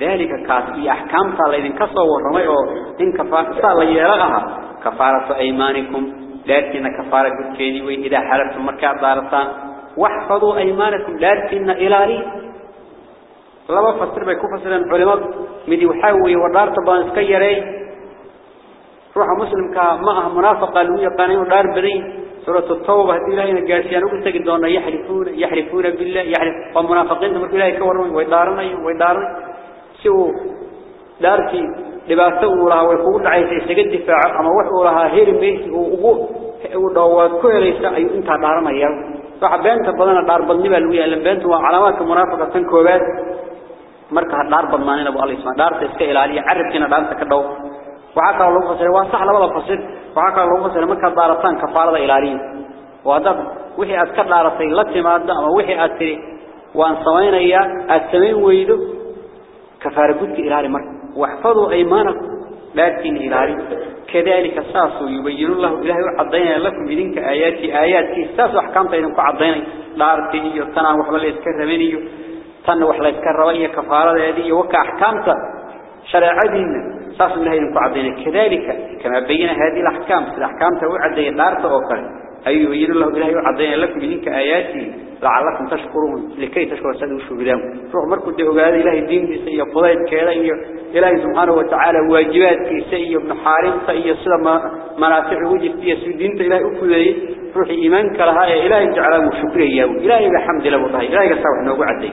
ذلك كاس هي أحكام طالعين كصور رمي أو إن كفارة يرغها كفارة أيمانكم. لكن كفارة كيدي وإذا حلفتم مركع دارتان واحفظوا أيمانكم لكن إلالي لما فسر بيكو فسرا علماء مدي وحاوي ودارت بان اسكيري روح مسلم كما منافق قالوا يقانين دار بدين سورة التوبة هذه إلهي نقاسيان وقلت قدونا يحلفون يحلفون بالله يحلف ومنافقين تمر إلهي كورون ويدارنا ويدارنا سووا دارتي لباسوا لها ويقول عيسى يستقد دفاع أما وحوا لها هير ميس ودوات كويريسا أي أنت دارنا يا فحبينت بدنا دار بدني بالويا لما بنت وعلامات منافقة تنكوبات marka dhaar badnaan inuu Allah isma dhaarta iska ilaaliyo carabkina dhaarta ka dhaw waxa kale loo fasiray waa sax labada fasir waxa kale loo fasiray marka dhaarataan kafaarada ilaaliyo wada wixii aad ka dhaaratay la timaada ama wixii aad tiri waan sameeynaya aad sameyn weydo kafaara gudka ilaali marka واحفظوا أيمانكم. لا لكن إلهي كذلك ساسو يبين الله إلهي وعضينا لكم إذنك آياتي. آياتي ساسو أحكامت إذنك عضينا لارتيني وطنع وحبال يتكرميني طنع وحبال يتكرمي كفارة يدي وكا أحكامت شرعاتينا ساسو إلهي إذنك عضينا كذلك كما بينا هذه الأحكام. الأحكامت وعضينا. لارتي أخرى أيوة، أي يجد الله إلهي عضينا لكم منك آياتي. لعلكم تشكرون لكي تشكر سادة وشهدهم فروح مركو الدعوة هذا إلهي الدين بيسي يبضيت كإلهي إلهي سبحانه وتعالى واجبات كيسي ابن حارم صي السلام منافع وجد في السلام دينة إلهي أفضي فروح إيمانك لها إلهي جعله شكره إياه إلهي الحمد لله وطهي. إلهي صباح نوع عدي.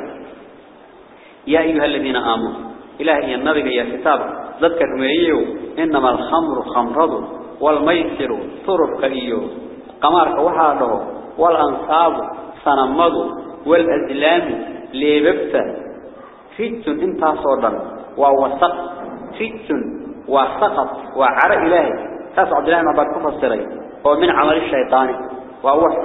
يا أيها الذين آموا إلهي النبي يا كتاب ذكر مريو إنما الخمر خمرض والميسر طرف قليو قمارك وحاده والأنصاب سنمض والأزلام ليببت فتن انت صودا ووسط فتن وسقط وعرى إلهي تسعد بعد كفر السري ومن عمل الشيطان ووح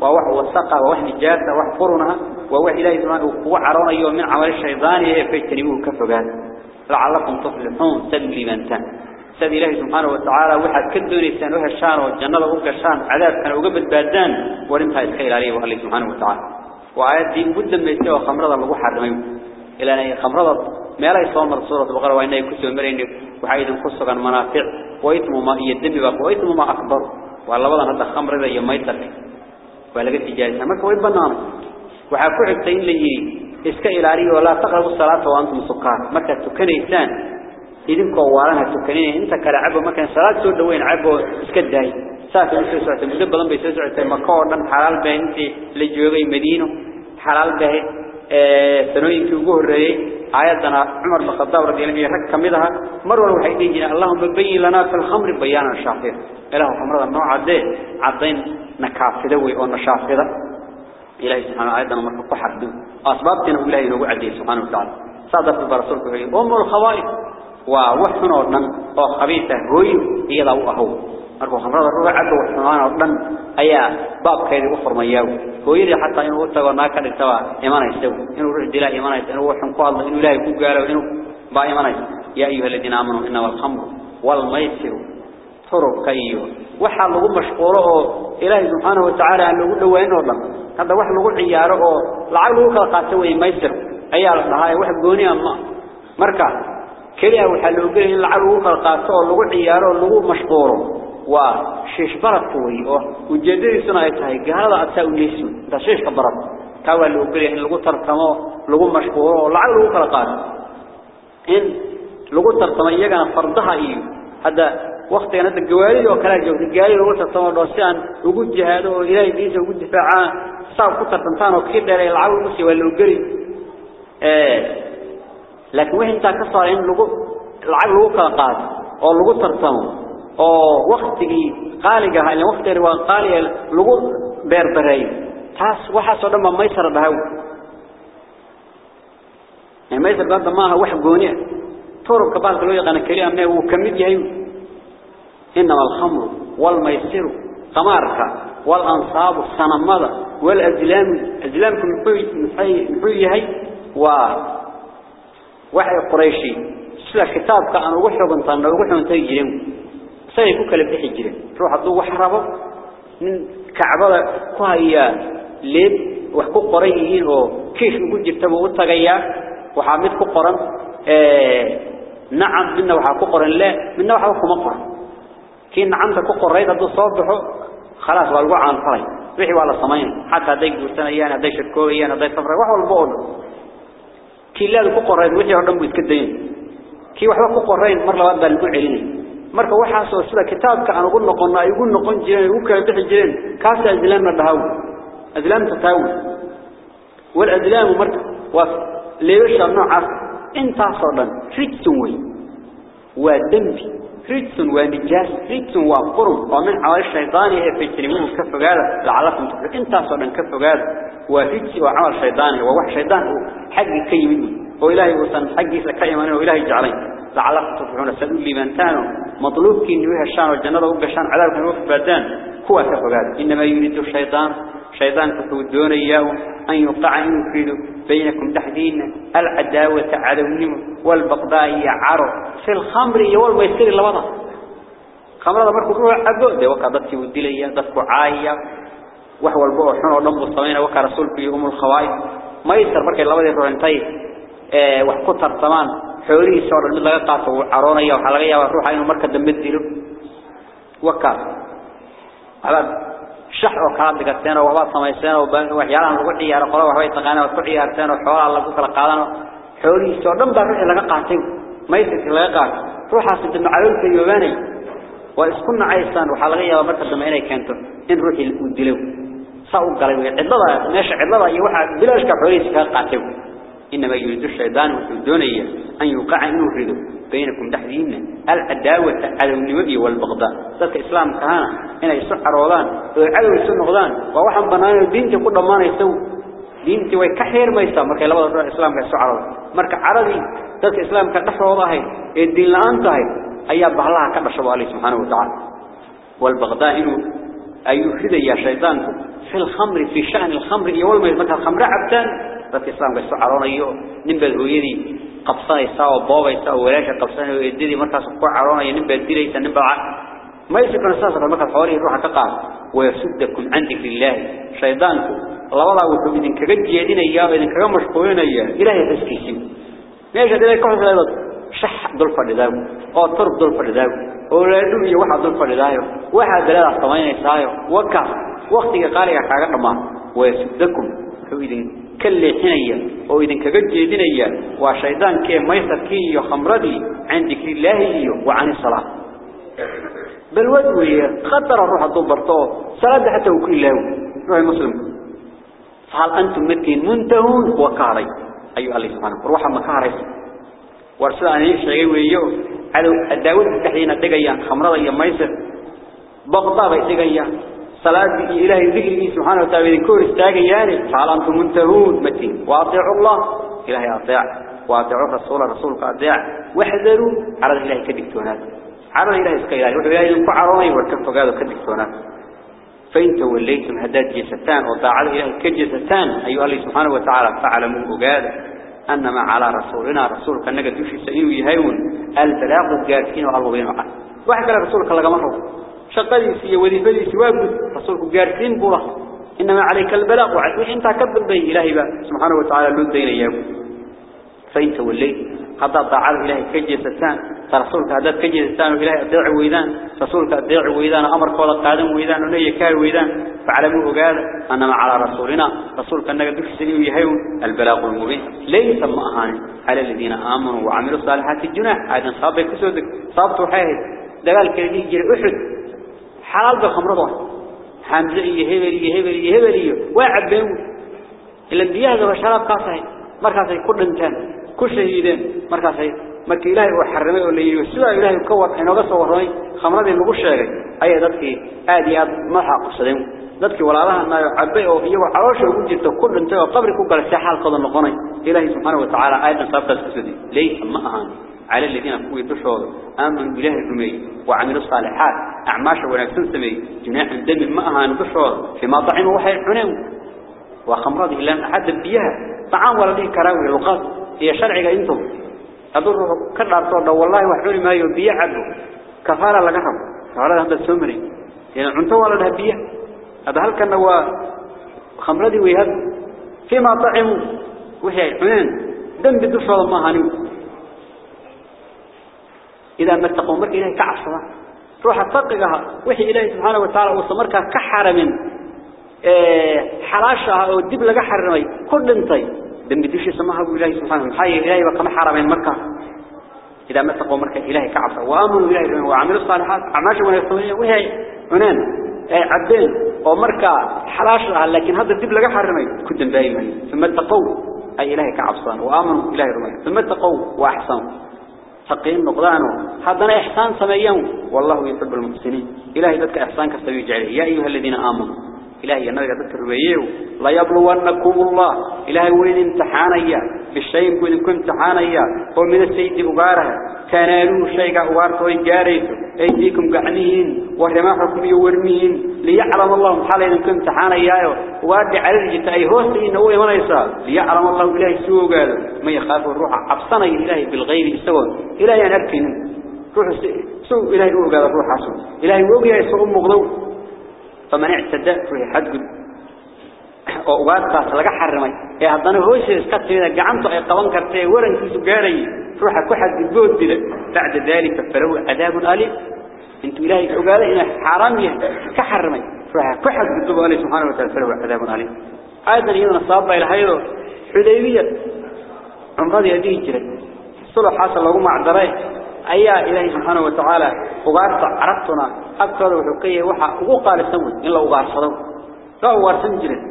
ووح وسقى ووح نجاسة ووح فرنها ووح إلهي سبحانه وعرون يوم من عمل الشيطان فيجتنبوه كفقات لعلكم تفلحون سبيل من تن سبيل إلهي سبحانه وتعالى وحد كدوني سان وحد شان والجنة وقع شان عذاب كان وقبل بادان ورمتها الخير عليه وقال سبحانه وتعالى. وآيات دي قد ما يتوى خمرضا لغو حرمي إلى أن خمرضا ما لا يصوم سورة البقرة وإنه يكسوا مرين وحيد قصة منافع ويتم ما يدمي بقى ويتم ما أكبر. والله بدن هذا خمر ذا يميتر ولا قد تجاهز ما كوي بنان وحكوا عبتين لي إسك إلاري ولا تقربوا الصلاة وأنتم سكار. متى تكنيسان إذن كوارنا تكنين أنت كلعبوا مكان صلاة سود وين عبوا إسك الداي سافر في سوعة مدة بدن بيسوعة مكان حلال بين في لجوجي مدينة حلال به. سنوين كوجه الرئي آياتنا عمر الخطاب رضي الله عنه رك كمدها مرة وحيدين جنا اللهم بين لنا في الخمر بيانا شافير. إله خمر النوع عدين عدين نكافذة وأو نشافذة إلهي سبحانه آياتنا مرة قحر أسبابتنا إلهي نوع عدين سبحانه وتعالى. صادق برسول كريم أم الخوائف. أو ووحن أردن أو خبيثة هوي هي ذو أهو أرغو خمرات الروح عدو وحن أردن أيا باب كيدي أخر مياو هوي ذي حتى إنه أتقى ما كان التوى إيمانا يستوى إنه روح دلاء إيمانا يستوى إنه وحن قوى إنه لا يكون قارب إنه با إيمانا يا أيها الذين آمنوا إن والخمر والميسر طرق كيو وحن لغو مشكوره إلى سبحانه وتعالى أن لغو له وين أردن هذا وحنا لغو عياره لعله كالقاتوه ميتر أيا الله هاي وحن قوني أما مركا kala qaato oo lagu ciyaaro oo lagu mashquulo وشيش برد كوي وجدري سنة يتهي قال هذا أتاء ليسو ده شيش كبرد كوا إن لقوا ترتمو لقوا مشهور لعل لقوا كلقان إن لقوا ترتمو يجنا فرضها إيه هذا وقت أنا الجواري وكلا جو الجواري لقوا ترتمو دوسيان وجود جهاد وإلهي ديس وجود دفاع صار كتر تنتان وكيد ده العول مسي ولا أقول إيه لكن وين تا كسر إن لغو العب لغو كالقاد أو لغو ترسم أو وقت جي قال جه إن وقت روان قال يل لغو بربرين تاس وحصل ما ما يصير بهو يعني ما يصير بعد ما هو وح جونية طرق كبار كلوا يقنا كلي أمي وكمية جيم إنما الخمر والميسر قمارك والأنصاب السنة ماذا والأزلام أزلامكم نفوي نفوي هاي وحي قريشي. سلا كتاب كأنه وحي بنتان وحي بنتان جيرين سيئ كوكا لبحي جيرين روح الضو وحرابه من كعبة كهيا ليب وحكو قريهين كيف يقول جبتبه وطاقيا وحامد كقرن آه، نعم منه وحا كقرن لا منه وحا كمقرن كين نعم كقرن هذا الصوت خلاص والوعان فرين روحي وعلى سمين حتى ديك بورتان ايان ديك شكوه ايان ديك صفرة. وحو البؤل kii la ku qorayd wixii oo dhan buu iska dayin kii waxba ku qorayn mar labaad baa lagu celinay marka waxaasoo sida kitaabka aan ugu noqono ay ugu noqon jireen ugu kala bixi jireen kaasa islaamna dhahaw islaamta taawi wal islaam marka waa leeyasha noocaas intaasoo dhan rijsun way waa dambi rijsun waa nijaas rijsun waa qurun oo min camal shaydaani ee fajrimuhu ka fogaada lacalakum tuflixuun intaasoo dhan ka fogaada wax shaydaan uu xaggi ka yimid oo ilaahay uusan xaggiisa ka imanin oo ilaahay jeclayn lacalakum tuflixuuna sad u liibantaano مطلوبكين وهشان والجنة وقشان عذابك وفبادان هو كفقاد إنما يريد الشيطان شيطان تفودون إياه أن يقع يفيد بينكم تحدين العداوة عدونهم والبغضاء عرض في الخمر والميسير اللوضع خمر هذا مركو روح عبو ده وكا ضدك ودليا ضدك عايا وحوى البوع حنو ونبو الصمين وكا رسولك يوم الخوائف ميسر مركا اللوضع يروح انتهي آه وحكو ترطمان xoolihiisa oo dhan mid laga qaato uu caroonaya waxa laga yaabaa ruuxa inuu marka dambe dilo wakaas abaad shax oo kala dhigateen oo waxba samayseen oo waxyaalahan lagu ciyaaro qolo waxbay taqaanaan oo ku ciyaarteen oo xoolaha lagu kala qaadano xoolihiisa oo dhan baa ruuxii laga qaatay maysiga laga qaato ruuxaas dambe caloolka yoobanay waa isku nacaysaan waxa laga yaabaa marka dambe inay keento in ruuxii uu dilo galay cidlada meesha cidlada iyo waxa bilaashka xoolihiisa ka qaatay إنما يريد الشيطان وحدونية أن يوقع إنه رده بينكم تحديدنا العداوة على النبي والبغضاء. ذلك إسلام كهانا هنا يسحر رولان ويعلو يسن نغضان ووحن بنان دينتي كل ما يسوي دينتي ويكحير ما يسوي مركا لبضا الإسلام كيسحر رولان مركا عربي ذلك إسلام كدحر وضاهي الدين لأنتهي. أياب الله كبشر عليه سبحانه وتعالى. والبغضاء إنه أي خذ يا شيطان في الخمر في شأن الخمر يقول ما يذكر خمر عبدان رتسلام بس عرانا يو نبل هو يدي قبضان يساو باب يساو وراشة قبضان يدي ما تسقى عرانا ينبل دري ينبل ما يسكن الساس في مكان فوري يروح تقال ويسدكم عندك لله. شيطانك الله والله وكم إذن كرد يدين إياه إذن كرد مشكوين إياه إله يتسكيسي ما يجد إليك كحف الأيضة شح دول فرداب قاطر دول فرداب dul fadhidayo oo leedu iyo waxa dul fadhidayo waxa dalada samaynaysaa waka waqtiga qaaliga kaaga dhamaa wayasudakum wuxuu idin كالليحنية أو إذن كجديدينية وشيطان كي ميسكي وخمردي عن ذكر الله وعن الصلاة بل ودوية خطر الروح الضبرطوه صلاة حتى وكل الله روح المسلم فهل أنتم متين منتهون وكاري أيها الله سبحانه روح مكاري ورسل أن يشعي ويو على الداود التحدين الدقيا خمرضي ميسر بغضاء بيتقيا صلاة إلهي ذكره سبحانه وتعالى كور استاغيان فعل أنتم منتهون متين وأطيعوا الله إلهي أطيع وأطيعوا الرسول رسولك أطيع واحذروا على إلهي كدكتونات على إلهي سكيلاني وحو إلهي ينفعروني واركفوا قادوا كدكتونات فإن توليتم هداد جيستان وطاعة إلهي كجيستان أيها الله سبحانه وتعالى فعلموا قاد أنما على رسولنا رسول كان نجد في سئل ويهون البلاغ الجاد فينا وعظيم عن واحد قال رسول كلا جمره شطري سيا ولي سواب رسول الجاد فين بره إنما عليك البلاغ وعند أنت كذب به إلهي سبحانه وتعالى لون دين يوم فين توليت هذا طاعل إله كجيل السان رسولك هذا كجيل السان إله الدع ويدان رسولك الدع ويدان أمر قال القادم ويدان ولا يكال ويدان فعلموه قال أنما على رسولنا. رسولك أنك تكسي ويهيون البلاغ المبين. ليس ما أهاني على الذين آمنوا وعملوا صالحات الجناح. هذا صاب كسودك. صابت طحيه ده قال كذي جل أحد. حلال بخمرضة حمزة يهبل يهبل يهبل يهبل واعبه إلا بيهذا بشراب قاسه مركزه كل انتانه كل شهيدين مركزي مركز إلهي وحرمه ولا يسوى إلهي وكور حين قصة وهرمي خمرضي اللي قشة أي ذاتك آدي آد مرحا قصدهم ذاتك ولا لها ما يعبئه وإيه وحراشه وجدت كل انتان وقبرك وقال الساحة القضى النقوني إلهي سبحانه وتعالى آية صابت السدي ليس ما أهاني على الذين كوي دشوا آمنوا بالله الرمي وعملوا الصالحات أعماش ونكسن سمي جناح الدم ما أهان دشوا فيما طعموا وحي عنهم وخمرضه لم أحد بيها طعام ولا به كراوي لقاط هي شرعك أنتم أدور كرر صور والله وحولي ما يبيع عدو كفارة لقهم فعلا هذا السمري يعني عنتوا ولا بيها هذا هل كان هو خمرضي ويهد فيما طعموا وحي عنهم دم بدشوا ما هانوا إذا ما اتقوا مرك إلهي كعصرا روح تطقها وحي إلهي سبحانه وتعالى وصمركها كحرم حراشها أو الدب لقى حرمي كل انتي دم بدوش سماها إلهي سبحانه وتعالى إلهي وكما حرمين مركة إذا ما تقوم مركز إلهي كعبة وآمنوا إلهي وعملوا الصالحات عماشوا ونكتبين وهي عنان عبدين ومركا حلاشها لكن هذا الدب لقى حرمي كنت دائما ثم اتقوا أي إلهي كعبصان وآمنوا إلهي رمي ثم اتقوا وأحسنوا تقين نقضانه هذا إحسان سميهم والله يحب المحسنين إلهي ذاتك إحسان كستوي جعله يا أيها الذين آمنوا إلهي أنك ذاتك ربيه لا يبلونكم الله. إلهي وين امتحانيا؟ بالشيء وين كنت امتحانيا. ومن السيد أغاره تنالوا شيء أغارته ويجاريته أيديكم قعنيين. ورماحكم يورمين ليعلم الله إن كنت امتحانيا. وارد على الجت أي هوستي إنه هو يمنيسا ليعلم الله إلهي سوء قال ما يخاف الروح عبصنا إلهي بالغير سوى إلهي أن أركن. روح سوء إلهي أوقات الروح عصر إلهي أوقات سوء مغضو فمن اعتدى في حد قد وقاتها سلقة حرمي. إيه، يا هدان هوش إسكت إذا قعمتوا أي قوان كرتين ورن كيسوا قاري فروحة كوحد بالبود دي بعد ذلك فروا أداب أليم انتو إلهي حقالة إنه حرامي كحرمي. فروحة كوحد بالبود أليم سبحانه وتعالى فروا أداب أليم أيضا هنا نصابة إلى هيدو حديبية. عن قضي أديه جري. صلح حاصل لهم عدرائه ayaa ilaahay subhanahu wa ta'ala ugaarta aragtuna agtooda wuxuu ka yahay waxa ugu qaalisan in la ugaarsado loo ugaarsan jiray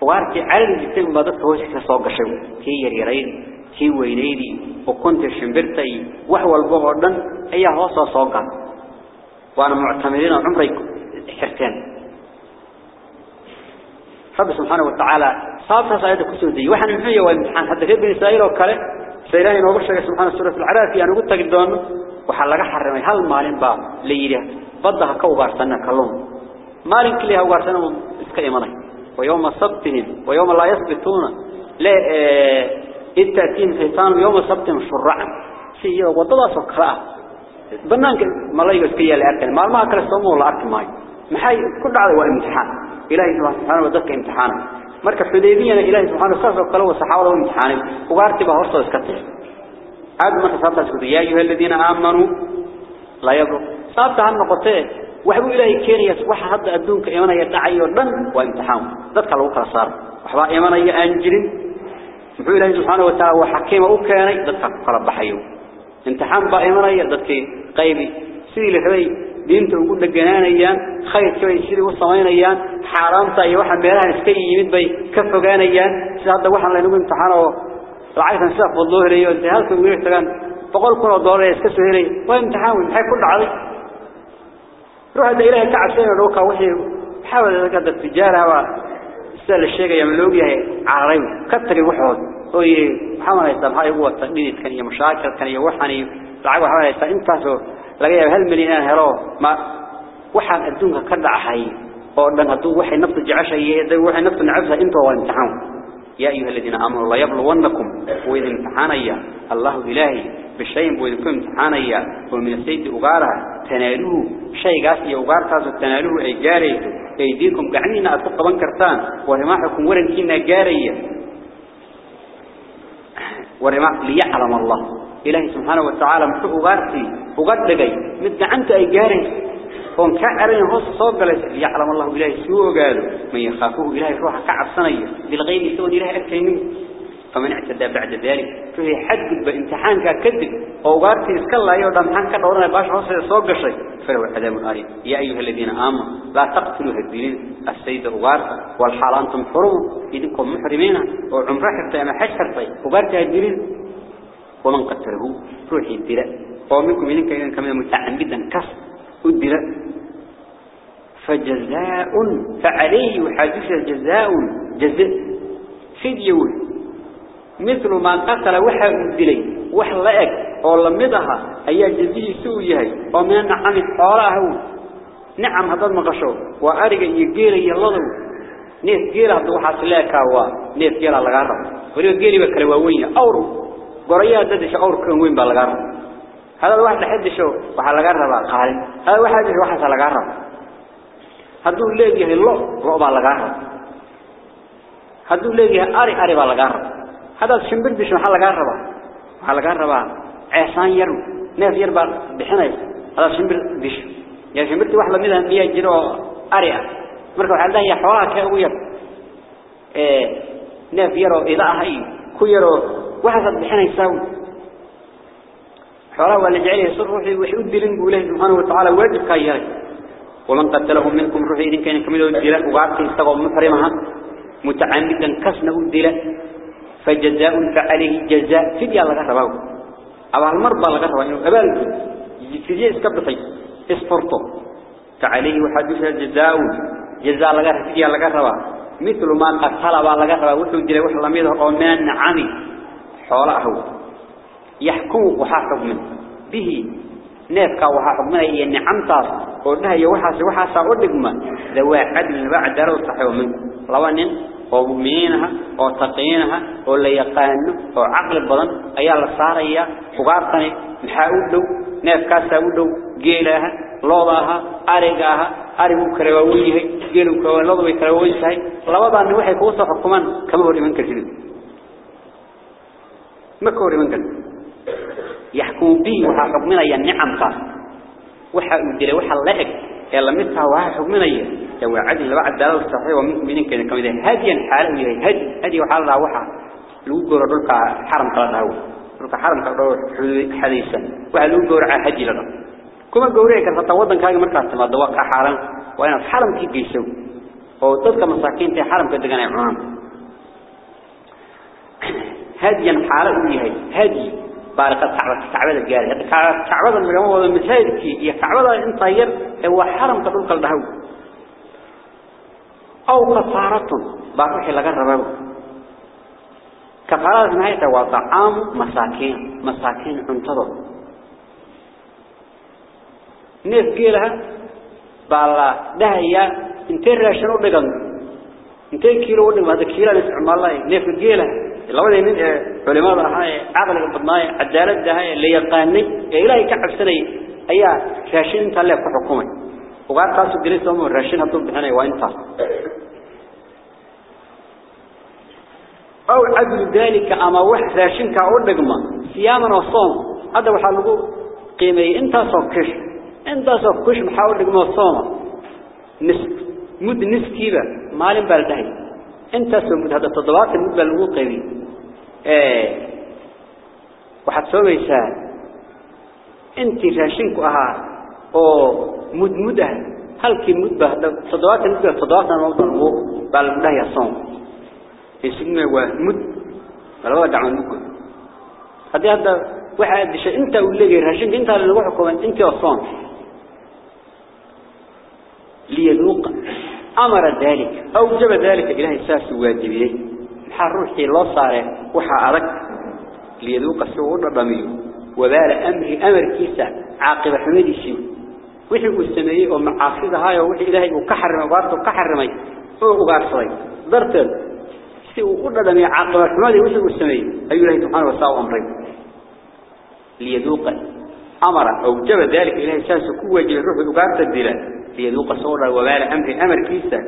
وارتي عالم جدا ما ضدك هو شكل صوق شو كي يريرين كي وينيدي وكنت شمبرتي وحوى البغردن أي هو صوقا. وأنا معتمدين عمري حرتين. رب سبحانه وتعالى صابت سعيدة كسودي وحن محية والامتحان. حتى كيف بني إسرائيل وكاله سيراهي نوبشك سبحانه سورة العراف يعني قلت قدون وحلق حرمي. هل مالين با ليلة بدها كوغارسنا كلهم. مالين كلها وغارسنا إسكا إيماني. ويوم سبتهم ويوم لا يثبتون لا إذ تأتين حيطان يوم سبتهم شرعا. سيئة وضضا سكراء بنانك ملايك اسكيا لأركن ما ما السمو ولا أركن ماي. محاي كل عدد وامتحان. إلهي سبحانه وذلك امتحان مركب حديبية إلهي سبحانه وتعالى وقالوا وصحاوة امتحان وقارتي بهرصة اسكتش عاد ما تصابت اسكتش يا أيها الذين آمنوا لا يبرو صابت عن نقطة وحبوا إلهي كينيا وحا هذا أدونك إيمانا يدعي ودن وامتحان ذاتك لو كلا صار وحبا إيمانا يأنجرين محو إلهي سبحانه وتعالى وحكيم أوكياني ذاتك قلب بحيو امتحان با إيمانا يدتك قيبي سيدي لحبي دينته وقود لقنانيان خير كوي سيدي وصمينيان حرامتا أي وحا ميراها نسكي يمد بي كفقانيان سيدي هذا وحا لنقو امتحانه لعيثا سيخ والله ريو انتهالك ويريح تغان بقول كنا دولة يسكسوا هلي وامتحان ومحي كل عظيم روح هذا إلهي كعب سنة روكا وحي حاول ذلك التجارة وسأل الشيء يملوك هي عارين كتري وحود وي محمد يسلم هاي هو التقليد كان يمشاكل كان يوحني لعب محمد يسلم انت سو لقي هل مليان هرو؟ ما. وحن الدنيا كدع حي oo dhan haduu waxay naftu jeceshahay ee waxay naftu nacabsa inta imtixaan يا أيها الذين آمنوا لا يبلونكم وإذا امتحانيا الله إلهي بالشيء وإذا كنت امتحانيا ومن السيد أغارها تنالوه. شيء قاسي أغارتها تنالوه. أي جاريته أيديكم قعنينا أتقبا كرتان. ورماحكم ورنكينا جاريا ورماح ليعلم الله. إلهي سبحانه وتعالى محو أغارتي. أغدقي مثل عنت أي جاري هم كعرين هو صوب يعلم الله إلهي سوء قالوا. من يخافوه إلهي روح كعب صنية. بالغيب سوى إلهي أكثر فمن اعتدى بعد ذلك. فهي حد بامتحان كذب. أو غارتي اسك الله يودى امتحان كدورنا باش هو صوب شيء فلو عذاب آلي يا أيها الذين آمنوا لا تقتلوا الدين السيد والحال أنتم حرم. إذنكم محرمين. وعمره حتى ما حج حرطي أغارت الدين ومن قتله روحي الدلاء ومنكم إذن كمان متعمدا كسر أدر فجزاء فعليه حدث جزاء جزاء. فديون مثل ما قتل وحا أدلي وح لأك أو لمدها أي جزيه سويه ومن نعم حوله نعم هذا المغشو. وأرجع يجير يلضو نيس جير وحا سلاك هو نيس جير على الغرب. ولو جير بكلواوين أورو. قرية ددش أور كان وين بالغرب. هذا الواحد لحد شو وحا لغا ربا هذا واحد وحا لغا ربا leeyahay lo lo baa laga rab haduu leeyahay ari ari baa laga rab hada shimbir bisho waxa laga raba waxa laga raba ceesaan yar neef yar baa bixinay hada shimbir bisho ya shimbirti wax lamid ah miya jiro ari ah marka waxa la yahay xoolaha ka ugu yar ee neef yar oo ila ahay ku yar oo waxa bixinaysaa حوله ولا جعله روحي وحيد دلين بوله سبحانه وتعالى واجب كايره ومن قتلهم منكم روحي إذن كان كميدو الدلاء وقعدت يستغل محرمها. متعمدا كسنه الدلاء فجزاء فعليه جزاء. فدية الله رباه أو المرضى الله رباه إنه أبال فدية اسكبطي اسفرطه. فعليه وحدث جزاء. جزاء الله فدية الله رباه مثل ما قتل الله رباه وحو الدلاء وحو لميده نعمي حوله يحكم وحاكم منه به neefka waxa xugmanaya nicamtaas oo dhahay waxaas waxaas oo dhigma dawaa cadl bacd daro saxiib min laba nin oo muuminiinaha oo taqiinaha oo la yaqaano oo aqli badan ayaa la saaraya ugaartani maxaa u dhow neefkaas u dhow geelaha loodaha arigaha arigu kale waa weyn yahay geelu kale loodu way kale weyn tahay labadan waxay ku soo xukumaan kama hor iman kartid ma ka hor iman kartid يحكم به وحكمنا يا نعم قاس وحا يدري وحا لأك يا لمتها وها حكمنا لو عدل بعد دلال الصحيح ومؤمنين كان كم إذا هديا حاله ويا هدي. هدي وحال الله وحا. لو جور دولك حرم هو. دولك حرم كلا حديثا. وحلو جور على هدي لنا. كما جوريك الخطوات كان مركز ما دواك حرم وأنا حرم كي بيسو أو تلك مساكين تي حرم كده كان عام هديا حاله ويا هدي. بارك الكعبة كعبة الجارية. كعبة المجموعة والمساجد هي كعبة انت هي هو حرم تقول قلبه أو كفارة. بارك لك الرباب كفارة نهاية وطعام مساكين. مساكين انتظر نيف قيلها. بالا ده هي انتين راشنو دقن انتين كيلو ودقن هذا كيلو نسعم الله نيف قيلها. Labada nin ee culimada ahaa ee aqliga badnaay cadaaladda ahaa la yaqaanay ee ilaahay ka cabsanay ayaa raashin inta leef ku xukumay ugaartaas u diray soo raashin haduu bixinay waa intaas أو عدل ذلك أما وح راشنك أو دقمة صياما وصوم هذا وحال لقو قيمي انت صفكش انت صفكش محاول دقمة وصوم نسك مد نسكيبة مالين بالدهي انت سمد هذا تضباط المد بالغو قيمي إيه waxaad soomaysaa intii raashinku ahaa oo mudmud ah halkii mudba toddobaatan mudba toddobaatan mudba baa lagu dhahayaa soom isugna waa mud labada gacmood mudgood haddii hadda waxaad dishay intaa uu leeyahay raashinka intaa lagu xukumay intii oo soom liyaduuqa amara dalika awjaba dalika ilaahay saas waajibiyey ruuxii loo saaray waxaa adag ليذوق السوء الرمي وبال أمر أمر كيسا عاقب حميدي الشيء وحي السمائي ومعاصيد هاي وحي إلهي وكحر مبارته وكحر مي وقارصي ضرطل سوء الرمي عاقب حميدي وحي السمائي أي الله سبحانه وتعالى أمري ليذوق أمر أو جب ذلك إلهي ساس كوة جل روح وقارص الدلال ليذوق السوء وبال أمر أمر كيسا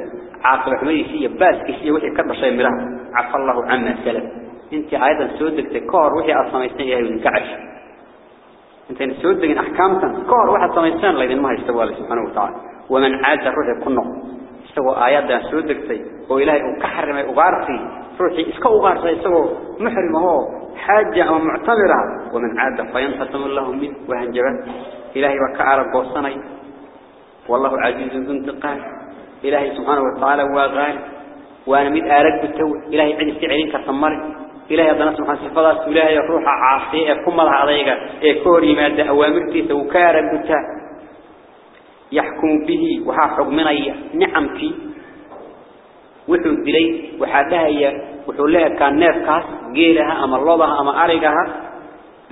حميدي الشيء باس كيسي وحي كبر شيء مراه عفى الله عما سلف أنت أيضا سودك تكور وحي اصميستان يهي ونكعش أنت سودك احكامتا كور وحي اصميستان لذين ما يستوى الله سبحانه وتعالى. ومن عاد الروح كنه. استوى آيات سودك تي وإلهي وكحرم وغارتي روحي إسكو وغارتي استوى محرم هو. حاجة ومعتبرة ومن عاد فينتقم الله منه. وهنجبه. إلهي وكعرب وصني والله عزيز ذو انتقام. إلهي سبحانه وتعالى وغالي وأنا مد أرق بتو إلهي عيد استعيرين كتمر إلهي ادنا سبحانه صفات إلهي الروح عاصيه كما لها اديغا ee koori maada awaamirtiisa uu ka aragta يحكم به وها حكمنيا نعمتي. dilay waxa dhahaya wuxuu leeyahay kan neefkaas geelaha ama lodaha ama arigaha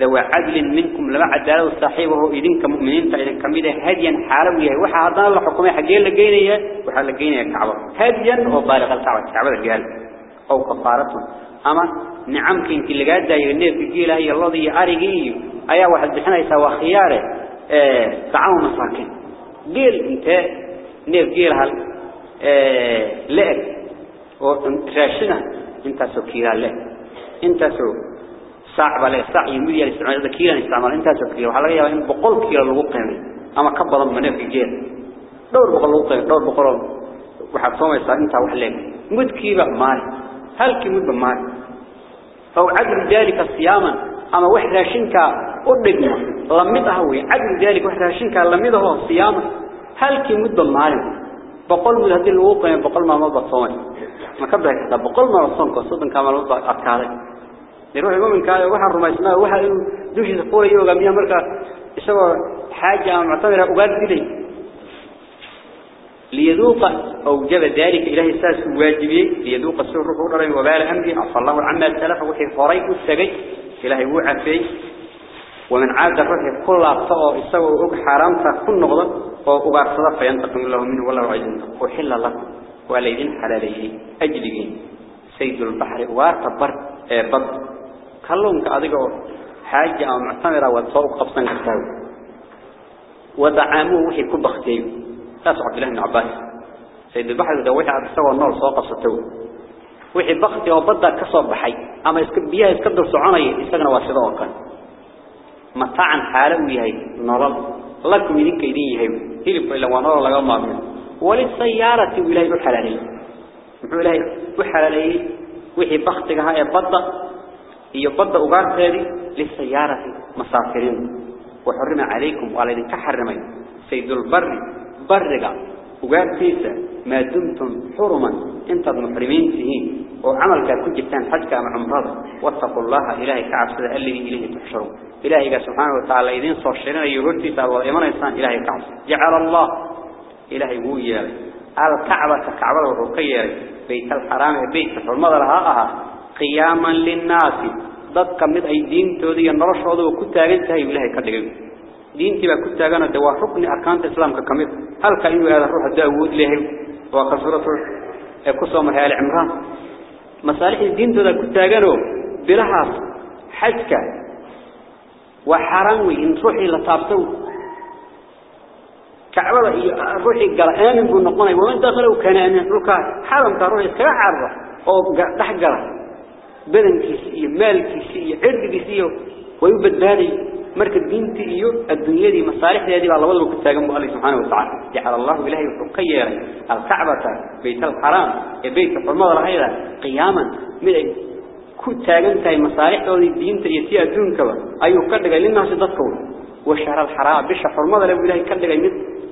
لو عدل منكم لما عدلوا صاحبه إذنك مؤمنين فإذن كميدة هديا حارب ليه وحا هدان الله حكومي حقين لقين إياه وحا لقين إياه كعبه هديا وبالغ الكعبة. كعبة الجهل أو كفارتهم أما نعمك إنك اللي قاد دائر النير في جيلة هي الله ذي أريقي أيها واحد بحنا يساوى خياره تعاو آه، مساكن قيل إنت نير جيلها آه، لئك وانت راشنا انت سو كيلة لئك انت سو صعب عليه صعب يمدي يعني على استعمال ذكيرا استعمال إنت سكري وحلا يا يعني وين بقول كيلو لوقين يعني. أما كبر من في جيل. دور بقول لوقين دور بقول وحصوم يصير إنت وحليك مد كيلو مال هل كم مد مال عدل ذلك الصيام أما واحد عشينك أدرجنا لمده هو عدل ذلك واحد عشينك لمده هو الصيام هل كم مد مال بقول من هذه الوقين بقول ما ما بصوم ما كبر هذا بقول ما بصوم قصدا كمال وضع أكاره يروح المؤمن كذا واحد رميسنا واحد دوش يقول يوم جميع مركا يسوى حاجة معتمرة وقال لي ليذوق أو جب ذلك إله الساس واجبي ليذوق السر قدر وبال أمري عفى الله عما سلف وحي فريق السجي إلهي وعى فيه ومن عاد الروح كل أبطاء يسوى أق حرامته كل نقضة وأبارصده فينتقم الله منه ولا رعيزن وحل لكم وليدين حلاليه أجلقين سيد البحر وارتبر بط كلهم كأذيقوا حاجة أو معتمرة وتصوق قبصا كتاو ودعاموه وحي كبختيه تاس عبد الله بن عباس. سيد البحر ده وحي عبد سوى النار سوى قبصته وحي بختي وبدا كسب بحي. أما يسكب بيها يسكدر سعاني يسكنا واسده وكان متاعا حاله ويهي. نرل لكم يدين كيدين يهي. هيلب إلا ونرى لغا مامن وللسيارة إلهي وحلالي محو إلهي وحلالي وحي بختك هاي بدا هي بدا أغارت هذه للسيارة مسافرين وحرم عليكم وعلى ذلك حرمين سيد البر برقة وقارتيسة ما دمتم حرما انت المحرمين فيهين وعملك كل جبتان حجك مع عمرض واتقوا الله إلهي كعب الذي إليه تحشرون إلهي سبحانه وتعالى إذن صرشرين سأل وإيمان إنسان إلهي كعب جعل الله إلهي ويا الكعبة كعبة وحكية بيت الحرام بيت حرمض لها قياما للناس ضدك من أي دين تودي النرش هذا كنت أجلس هاي ولا هاي كذا دين كبا كنت أجانا دوا حكم أركان الإسلام ككمل هل كانوا يروح داود له وخسرت قصوم هاي العمران مصالح الدين تودي كنت أجانا بلحظ حجك وحرام وإن روحي لطابتو كعبة روحي قال آمن بو النقونا وإن دخلوا كان آمن حرام كروحي كعبة أو دحق بدن كيسية مال كيسية عرب كيسية ويبد بهذه مركز دين تئيو الدنيا دي مصالح دي على والله كتاقم بها الله سبحانه وتعالى. جعل الله بالله يخير الكعبة بيت الحرام بيت الحرمضة هذا قياما. من أي كتاقم تأي مصالح دي دين تئيتي أدون كبه أيو قرد قال لنا سيدتكم وشهر الحرام بيش الحرمضة لأبو الله يكرد قال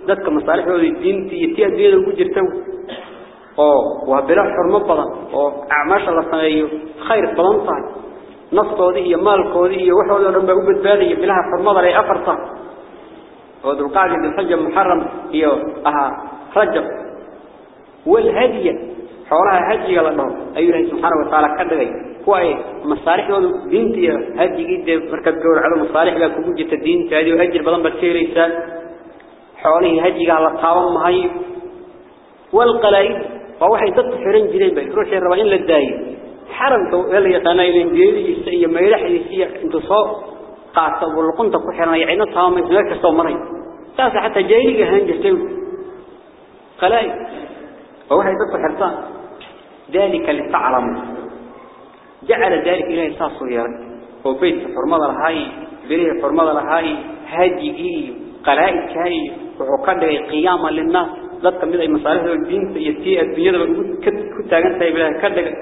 لنا مصالح دي دين تئيتي أدون كبه oo waa bila xurmo badan oo acmaasha la sameeyo khayr badan tahay naftoodii iyo maalkoodii iyo waxooda dhan baa u badbaadaya bilaha xurmada leh afarta oo dulqaadi bilxajja muharram iyo aha rajab wal hadiya xoolaha hajiga la dhaho ayuu ilaahay subxaanahu wa tacaala ka dhigay kuwa ay masaalixdoodu diinta iyo hajigii dee markaad gowracdo masaalix baa kugu jirta diintaadii oo ajir badan baad ka helaysaa xoolihii hajigaa la taaban mahayo walqalaa'id فواحد دكت حرين جلين بي. روح يا ربعين للداية حرمتوا يلا يتانا يلين جلين يستئي ما يلح يسيح انتو صو قاعدت أبو القنطة كحرين يعينا طاوما يتناك استو مرين ساسا حتى جايني هان جسيم قلائي فواحد دكت حرطان ذلك اللي تعلم جعل ذلك إلهي ساسو يا رب. وبيت فرمضة لهاي بريه فرمضة لهاي هادي إيه قلائي كاي وعقد قياما للناس. Dadka mid ay masaalixda diinta iyo tii adduunyada ku taagan tahay bilaa ka dhigay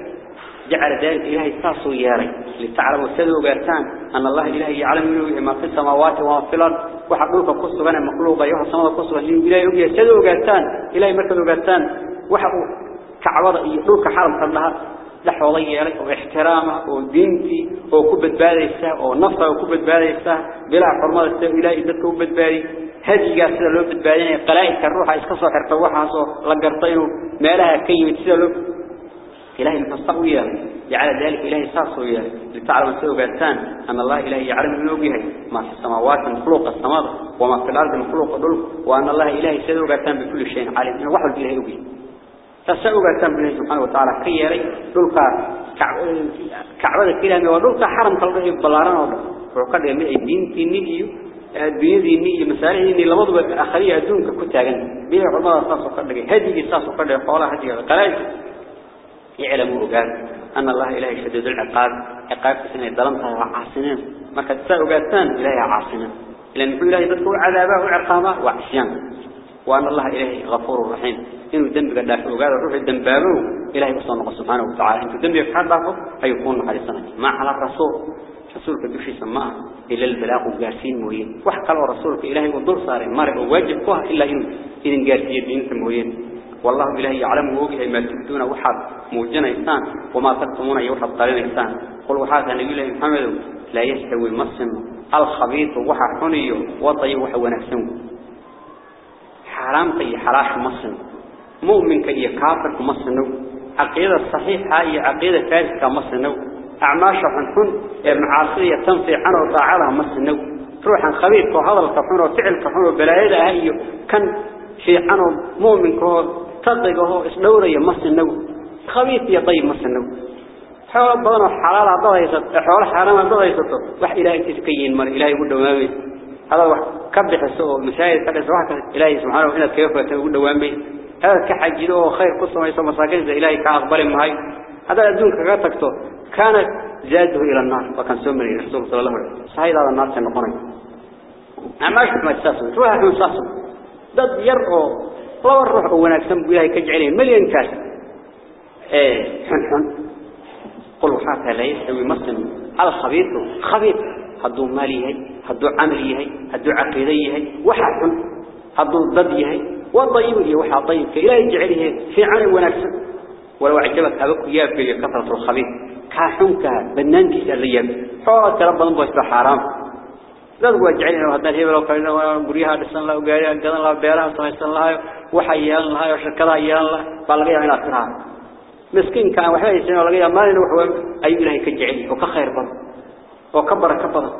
جعل ذلك إلهي ساسو ياري لتعلموا سدوا قاتان أن الله إلهي يعلم منه ما في السماوات وما في الأرض وحقوك قصوا غنى مخلوقا يوحى السماوات قصوا غنى إلهي يقول سدوا قاتان إلهي مركزوا قاتان وحقوا كعوض يقولك حرم كلها لحوضي ياري واحترامه ودينتي هذه قاسة لو بتبالي قلائك الروح يسكسوا حرطوحها لقرطينه ما لها كيمة سلو إلهي المستقوية جعل ذلك إلهي ساسوية لتعلم سوء قاتان أن الله إلهي يعلم من وجهه ما في السماوات من خلق السماء وما في الأرض خلق الدلق وأن الله إلهي سوء قاتان بكل شيء عالم إنه وحل إلهي وجهه فسوء قاتان بالله سبحانه وتعالى خيري. دلق كعبة كلامي ودلق حرم كالله بلاران وقد يمي الدين تنيجي الدين دي مسائل إني لمضوا أخرية دونك كنت أجن بيه عمر ساسو قدر هذه ساسو قدر قولها هذه قلائل يعلموا قال أن الله إلهي شديد العقاب. عقاب سنة ظلمتها وعاصنين ما كتساء قاتان إلهي عاصنين لأن يقول إلهي تذكر عذابه وعقامه وعصيان وأن الله إلهي غفور رحيم. إنه دنب قد دافع وقال روح الدنبابه إلهي بصنع سبحانه وتعالى. إنه دنب يفحر دافع فيكون حديثنا. ما على الرسول. رسولك دوشي سماء إلا البلاغ وقارسين موين وحكى رسولك إلهي ودور صار مرء وواجب كوها إلا إن إذن قارسين دينة موين والله إلهي يعلم وجه ما تبدون وحد موجنا إنسان وما تكتمون يوحد طالين إنسان. قل وحاك نبي الله محمد لا يستوي المسلم الخبيث وحا حني وطي وحا ونفسه. حرام طي حراش مسلم. مؤمن كي كافر مسلم. عقيدة صحيحة هي عقيدة فاسدة مسلم. أعماش حنحن إيه معاصية تنفي عنه وطاعلا مسنو. روح خبيث وهذا الكحن وفعل كحن وبلايدا هايو كان في عنه مؤمن كهو تطيقه اسنورا يمسنو يا يطيب مسنو. حوال بغن الحلال عضا يسد حوال حرام عضا يسد. وح إلهي تسكيين مر إلهي قد ومامي هذا وح كبح السوء مسائل فقس وحك إلهي سبحانه وحنا كيف قد ومامي هذا كحجي دوه خير قصة ما يسمى ساقنزة إلهي كأخبار المهي هذا أدون كغتكتو كان جاده إلى النار وكان سمري رسول صلى الله عليه وسلم. صحيح هذا النار كان قرن أماش ما استصل روح من استصل ضد يرقو لو الروح هو نكتم بله كجعلين مليون كاس. إيه حن حن. قل وحاك لا يستوي مسلم. على خبيث خبيث. هدو مالي هاي هدو عملي هاي هدو عقيدي هاي وحاكم هدو ضدي هاي والضيب لي وحا طيب. كإله يجعله في عمل ونكسب ولو اعجبك هبك يا في كثرة الخبيث. كاحنك بنانك سأليا حوالك ربنا بوسط حرام oo kale waa guriyaha dhisan la ogaariya gadan la beeraha samaysan lahayo waxa yeelan lahayo shirkadaha yeelan la baa laga yaabaa inaad tiraahdo مسكين كان يسمع ولا جاء مالنا وحوى أي إلهي كجعلي وكخير بضن وكبرك بضن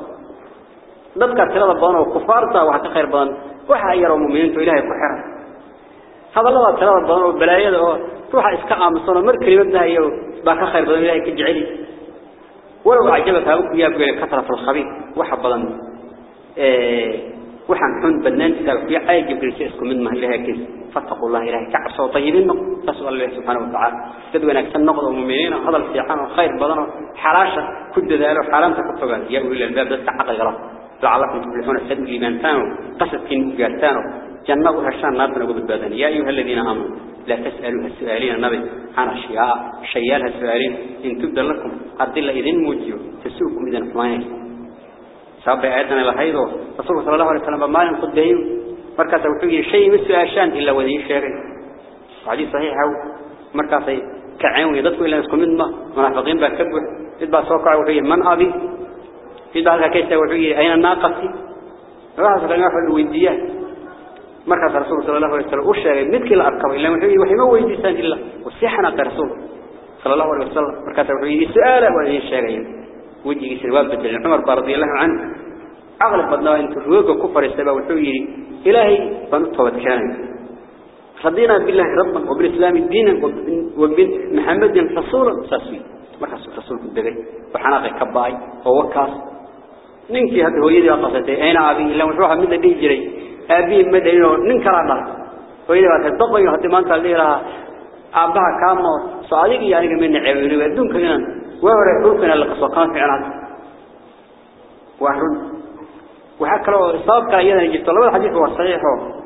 ضدك تلا بضن وكفارته وحكخير بضن وحا يرى مؤمنين إلهي كحر هذا الله تلا بضن وبلايا روح إسكاء مصنع مر كلمة ده يو باكخير بضن إلهي كجعلي. ولو أعجبك هؤلاء يبقى كثرة الخبيث وحب بضن إيه وحن حن بنان في آية جبريل سيسكم من مهل كيس. فاتقوا الله إلهي. كعصوا طيبين فاسأل الله سبحانه وتعالى. تدوين أكسن نقض المؤمنين هذا الفيحان وخير بدنا حراشة. كد ذلك وحرام تكتبان يا أولي الباب دست عقل غلط لعلكم تفلحون السد الإيمان تانوا قصد كين جنة وحشان نار من قبل بدن يا أيها الذين آمنوا لا تسألوا السؤالين النبي عن أشياء شيال السؤالين إن تبدل لكم. قد الله إذن موجيه تسوكم إذن حمانين سبب آياتنا إلى حيضه رسول صلى الله عليه وسلم ما لم قدهيه مركز وحيه شيء مثل أشان إلا وذي شيره حديث صحيح هو مركز كعين ويضطوا إلا نسكم منه منافقين باكبه إذ باسوقع وحيه من أبي؟ إذ باسوقع وحيه أين الناقص رأس الناقص الودية. Alayhi wasallam uu sheegay midkii la arkay ilaa wuxuu yiri waxay ma weydiisaan illa wasixna rasuul sallallahu alayhi wasallam markaas wuxuu yiri su'aala waa in sheegay وجهي سلوان بدل عمر رضي الله عنه. أغلب بدنا أنت الروج كفر السبب وحوي إلهي فنطفى كان رضينا بالله ربا وبالإسلام دينا وبن محمد رسولا ساسي ما كان رسول الدجاج وحناقي كباي ووكاس. ننكي هذا هو يدي قصته أين أبي؟ إلا وشوها من الدين جري أبي مدينة. ننكر الله وإذا تضيع حتى ما أنت ليها أبها كامو. صادق يعني من عيوني. ودون كنا وهو يقولون اللي قصقان في عناد واحد. وحكروا الصواب كان أيضا يجب طلب الحديث هو الصحيح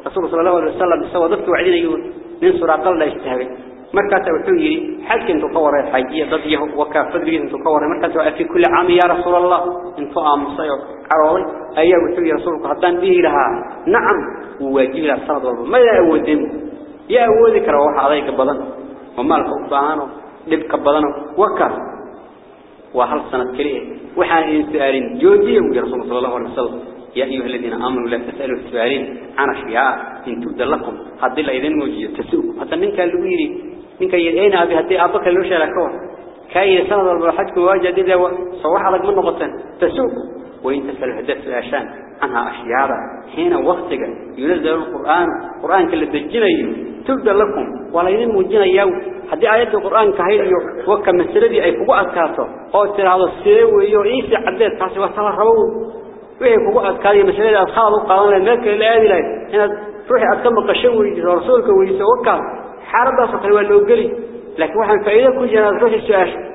رسول صلى الله عليه وسلم سوى ضدك وعدين يقول من سورة قل لا مركز وحوي حج انتو قور الحاجية ضديه وكافدري انتو قور مركز في كل عام يا رسول الله انتو عام صير عروضي أيه وحوي رسولك حتى به لها نعم وواجب لها الصلاة والبا ماذا يودين يا أودك روح عليك بدن ومالك أبهانه لبك بدن وكاف وهل سنة كريه وحان سؤالين جوجيه يا رسول صلى الله عليه وسلم يا أيها الذين آمنوا لا تسألوا السؤالين عن أشياء إن تبدأ لكم هذه الله إذن موجية تسوق حتى منك اللويري إنك يدينا بهدي أبوك لوش على كون كأي سنة البرحتك واجد إذا صوح لك من نقطة تسوق. وإنت فالهدف عشان عنها أشيارة هنا وقتك ينزل القرآن. القرآن كله تجيني تبدأ لكم. ولا يدين موجينا يوم هدي آيات القرآن كهيليو وكما السلبي أي فقوة أذكاته قوتر على السلو ويو. إيسى عدد. تعسي وصل الرؤون ويهي فقوة أذكاري مسألة أدخاله قرآن الملك الآن إليه هنا روحي أتكمل قشوه رسولك ويسا وكاله waa loo geli laakiin waxaan faa'iido ku jiraa ruuxi su'aasha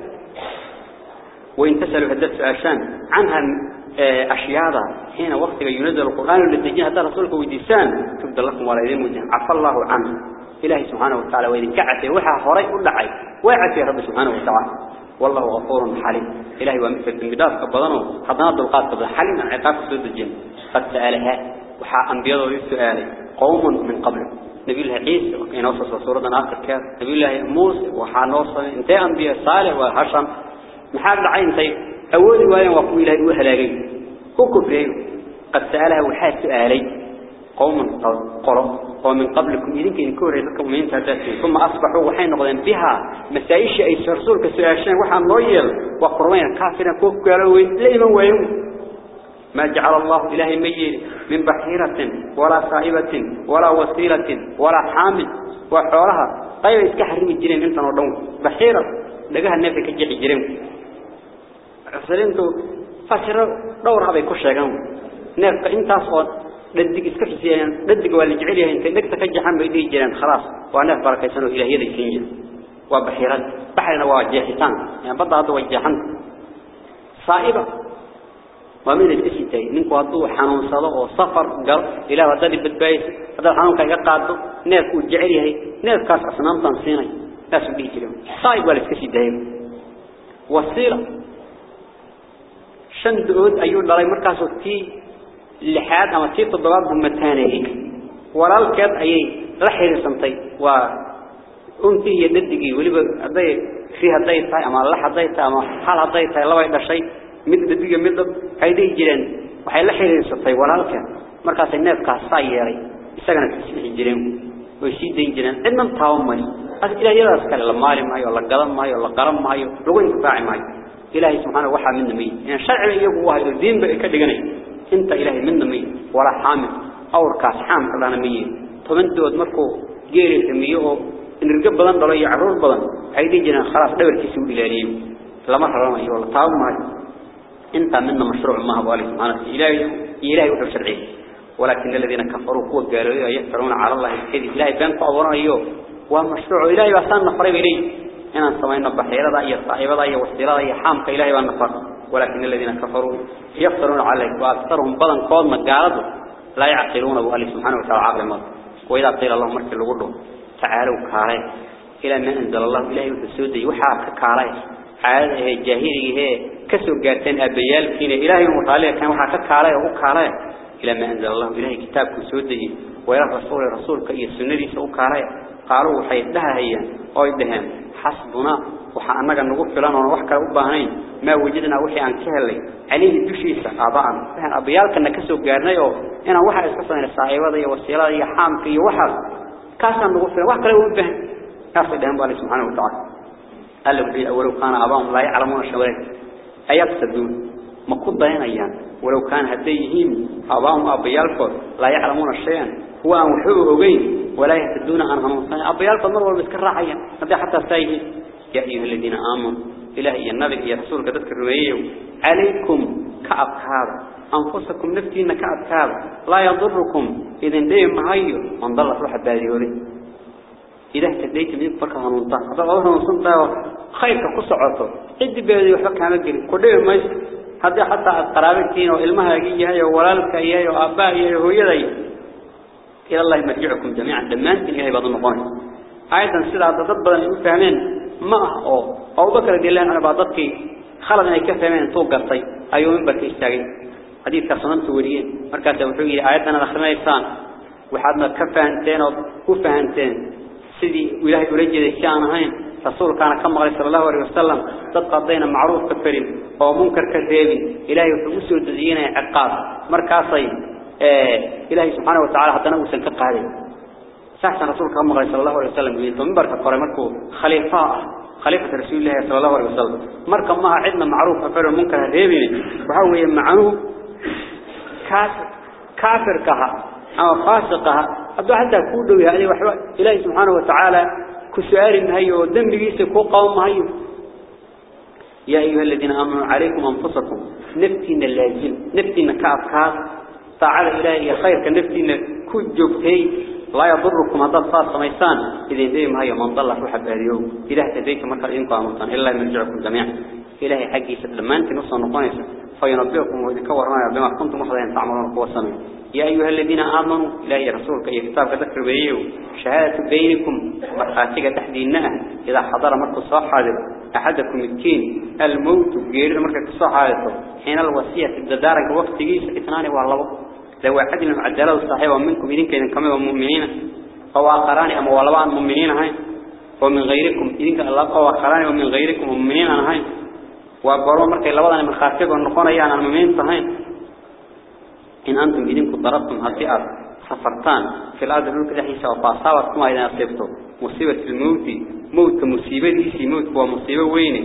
وإن تسألوا هدت سؤاشان عنها أشياء حين وقت ينزل القرآن والذين هذا رسولك ويديسان تبدأ لكم ولا إذن مجين عفى الله عنه. إلهي سبحانه وتعالى وإذن كعته وحا هري كل عي وعفي رب سبحانه وتعالى. والله غفور حليم. إلهي ومثل الدمداف كبضانه حضنا الضلقات كبضان حلنا عقاب سود الجن. قد سألها. وحا أنبياء السؤال. قوم من قبل. نبي الله عيسى وصل سورة آخر كاف نبي الله موسى وحا نوصل انت أنبياء صالح وهشم محال العين طيب. أول وين وقوي إلهي وهلاقي هو كفرين قد سألها وحا سؤالي. قوم قرم ومن قبلكم. إذنك إن كوري لكم من تداتين ثم أصبحوا وحين نقضين بها. مسائش أي رسولك سؤاشين وحان نويل. وقرمين كافرين كوف قالوا لئيما ويوم ما جعل الله إلهي ميل من بحيرة ولا صائبة ولا وسيلة ولا حامل وحورها طيب إسكحرم الجنين انت نردون بحيرة. لقاها النفي كجيح الجنين. عسرينتو فاشر دور هذا يكون شيئا نفق انت أصلا لدك إسكحسيان لدك واللي جعليها انت لك تكجحان بيدي جنان خلاص. وأنا بركة سنو إلهي ذي سنجل وبحيرة. بحرنا واجهتان يعني بضع وجهان صائبة. ومن الاسيتي نينكو هدو حنون صدو أو سفر قال إلى ودد بدبايس هذا حنون كا قادو نيف أو جعل yahay neef kaas asnaam tan siinay taas bii jiray saayib wala iska sidaayay wasiila shan dood ayuu dhalay oo tii lixaad ama tii toddobaad buu mataanayay walaalkeed ayay la xiriirsantay waa untii iyo dadigii waliba haday fi haday tahay ama la haday tahay ama hal haday tahay laba dhashay mid dadiga mid ay dhigi jireen waxay la xiriirsatay walaalka markaas ay neefkaas saa yeelay isagana ka jireen way sii deyn jireen taawmay as ilaahiyadaas kale la maali maayo la gadan maayo la qaran maayo lagu intifaaci maayo ilaahay subxaanahu waxa midna may in sharciga iyagu waa iyo diinba ka dhiganay inta ilaahay midna may wala xaamil awrkaas xaamka lana may tobantood markuu geeri samiyo oo inirga badan dhalo iyo caruur badan ay dhigi jireen khalaas dhabarkiisa u ilaaliyo lama raranayo la taawmaayo انت منا مشروع ما هو الله سبحانه إلهي إلهي وحب شرعي. ولكن الذين كفروا قوة قالوا يفترون على الله الكذب. إلهي بان فأورا أيوه ومشروع إلهي وأسان نفرين إليه. إن سمعنا بحيرة ضعي الصائبة ضعي والسيرة ضعي حامك إلهي والنفر ولكن الذين كفروا يفترون عليه وأكثرهم بضن قوض مقالده لا يعقلون أبو الله سبحانه وتعالى عقل مضى وإذا قيل اللهم مركز لقوله تعالوا كاليه إلى ما أنزل الله إلهي وتسودي وحاك كاليه عاده جاهلي هي كسو قاتين أبيال كين إلهي المطالع كان وحا كاليه وكاليه إلى ما أنزل الله إلهي كتاب كسودي. ويرى رسول رسول كأي السنة سو كاليه قالوا وحي لها هي. أو يدهن حسبنا. وحا أنك نقول فلان ونوحك أباهين. ما وجدنا وحي عن كهلي. عليه الدشيسة أبعا فهن أبيال كان كسو قارنيه إنا وحا إسقصنا الصعيبة دي والسيلة دي حامك وحا. كاسا نقول فلان. وحكا لو أباهن كاسا دهن بالله سبحانه وتعالى. قال له ولو كان أباهم لا يعلمون الشوارع أيقصدون ما كنت أيان ولو كان هديهم أباهم أبيالكم لا يعلمون الشيئا هو أن وحوه أبين ولا يهتدون عنهم أبيالكم مروا بذكر عيان هذا حتى سايه يا أيها الذين آمنوا. إلهي النبي يا رسولك تذكر رميه عليكم كأبكار أنفسكم نفتين كأبكار لا يضركم. إذن ديهم معيو من ضل روح الباديوري إذا اهتديت من فرق هنونتا هذا هنونتا خيرك قصعته عدي بيدي وحبك هنجري كله ما هذا حتى قرابتين وإلمها يجيها وولالك إياه وأباء إياه ويدي إلى الله مرجعكم جميعا. دمان إلهي بعض النقوان أيضا سيدة تدبر أن يفهمين ما أو أو بكر دي الله أنا بعضك خلنا يكفهمين طوق قرطي. أيوم من بك يستاقي حديث كصنمت وريين مركز وحوي آياتنا دخلنا إحسان وحدنا كفهنتين وكفهنتين سيدي إلهي أرجل الشان هين رسول كان كما قال صلى الله عليه وسلم تقضينا معروف كفرين أو منكر كذابين إلهي وحبسه الدزيين عقاب. مركاسي إيه إلهي سبحانه وتعالى حتى نوسن كقارين سحسن رسول كما قال صلى الله عليه وسلم يقول منبر كقارين مركو خليفاء خليفة رسول الله صلى الله عليه وسلم. مركا ما عندنا معروف كفر المنكر كذابين وهو معه كافر كافر كها أو فاسقها. أبدو حتى يعني وحوا إلهي سبحانه وتعالى كسؤال هيو ذنب جيسك قوم هيو. يا أيها الذين آمنوا عليكم أنفسكم نفتين اللازم نفتين كأفكار. تعالى إلهي خير كنفتين كجوكتي لا يضركم هذا الصار سميسان إذن ديم هيو من ضل روح بهديو إله تديك مركز إنكم إلا يرجعكم جميعا. إلهي حقي لما أنت نصر فينبئكم ويذكرنا بما كنتم محضرين تعملون قوة سمين يا أيها الذين آمنوا إلهي رسولك يا كتابك ذكر بيه شهادة بينكم مرخاتك تحدينها. إذا حضر مركز صاحب أحدكم التين الموت غير مركز الصحابة حين الوصية الددارك وقت جيس اثنان والله لو أحد من عدالة الصحيح ومنكم إذن كذا كم مؤمنين أو آخران أما والله مؤمنين هاي. ومن غيركم إذن الله أو آخران ومن غيركم مؤمنين هاي. وبرو مركز لوضع من خاطب ونقول يا أنا المؤمنين صحيح إن أنتم إذن ضربتم هالفئة سفرتان في الأرض نقول كده حيسا وفاصاوتكم إذا أصبتم مصيبة الموت موت مصيبة ديسي موت هو مصيبة وين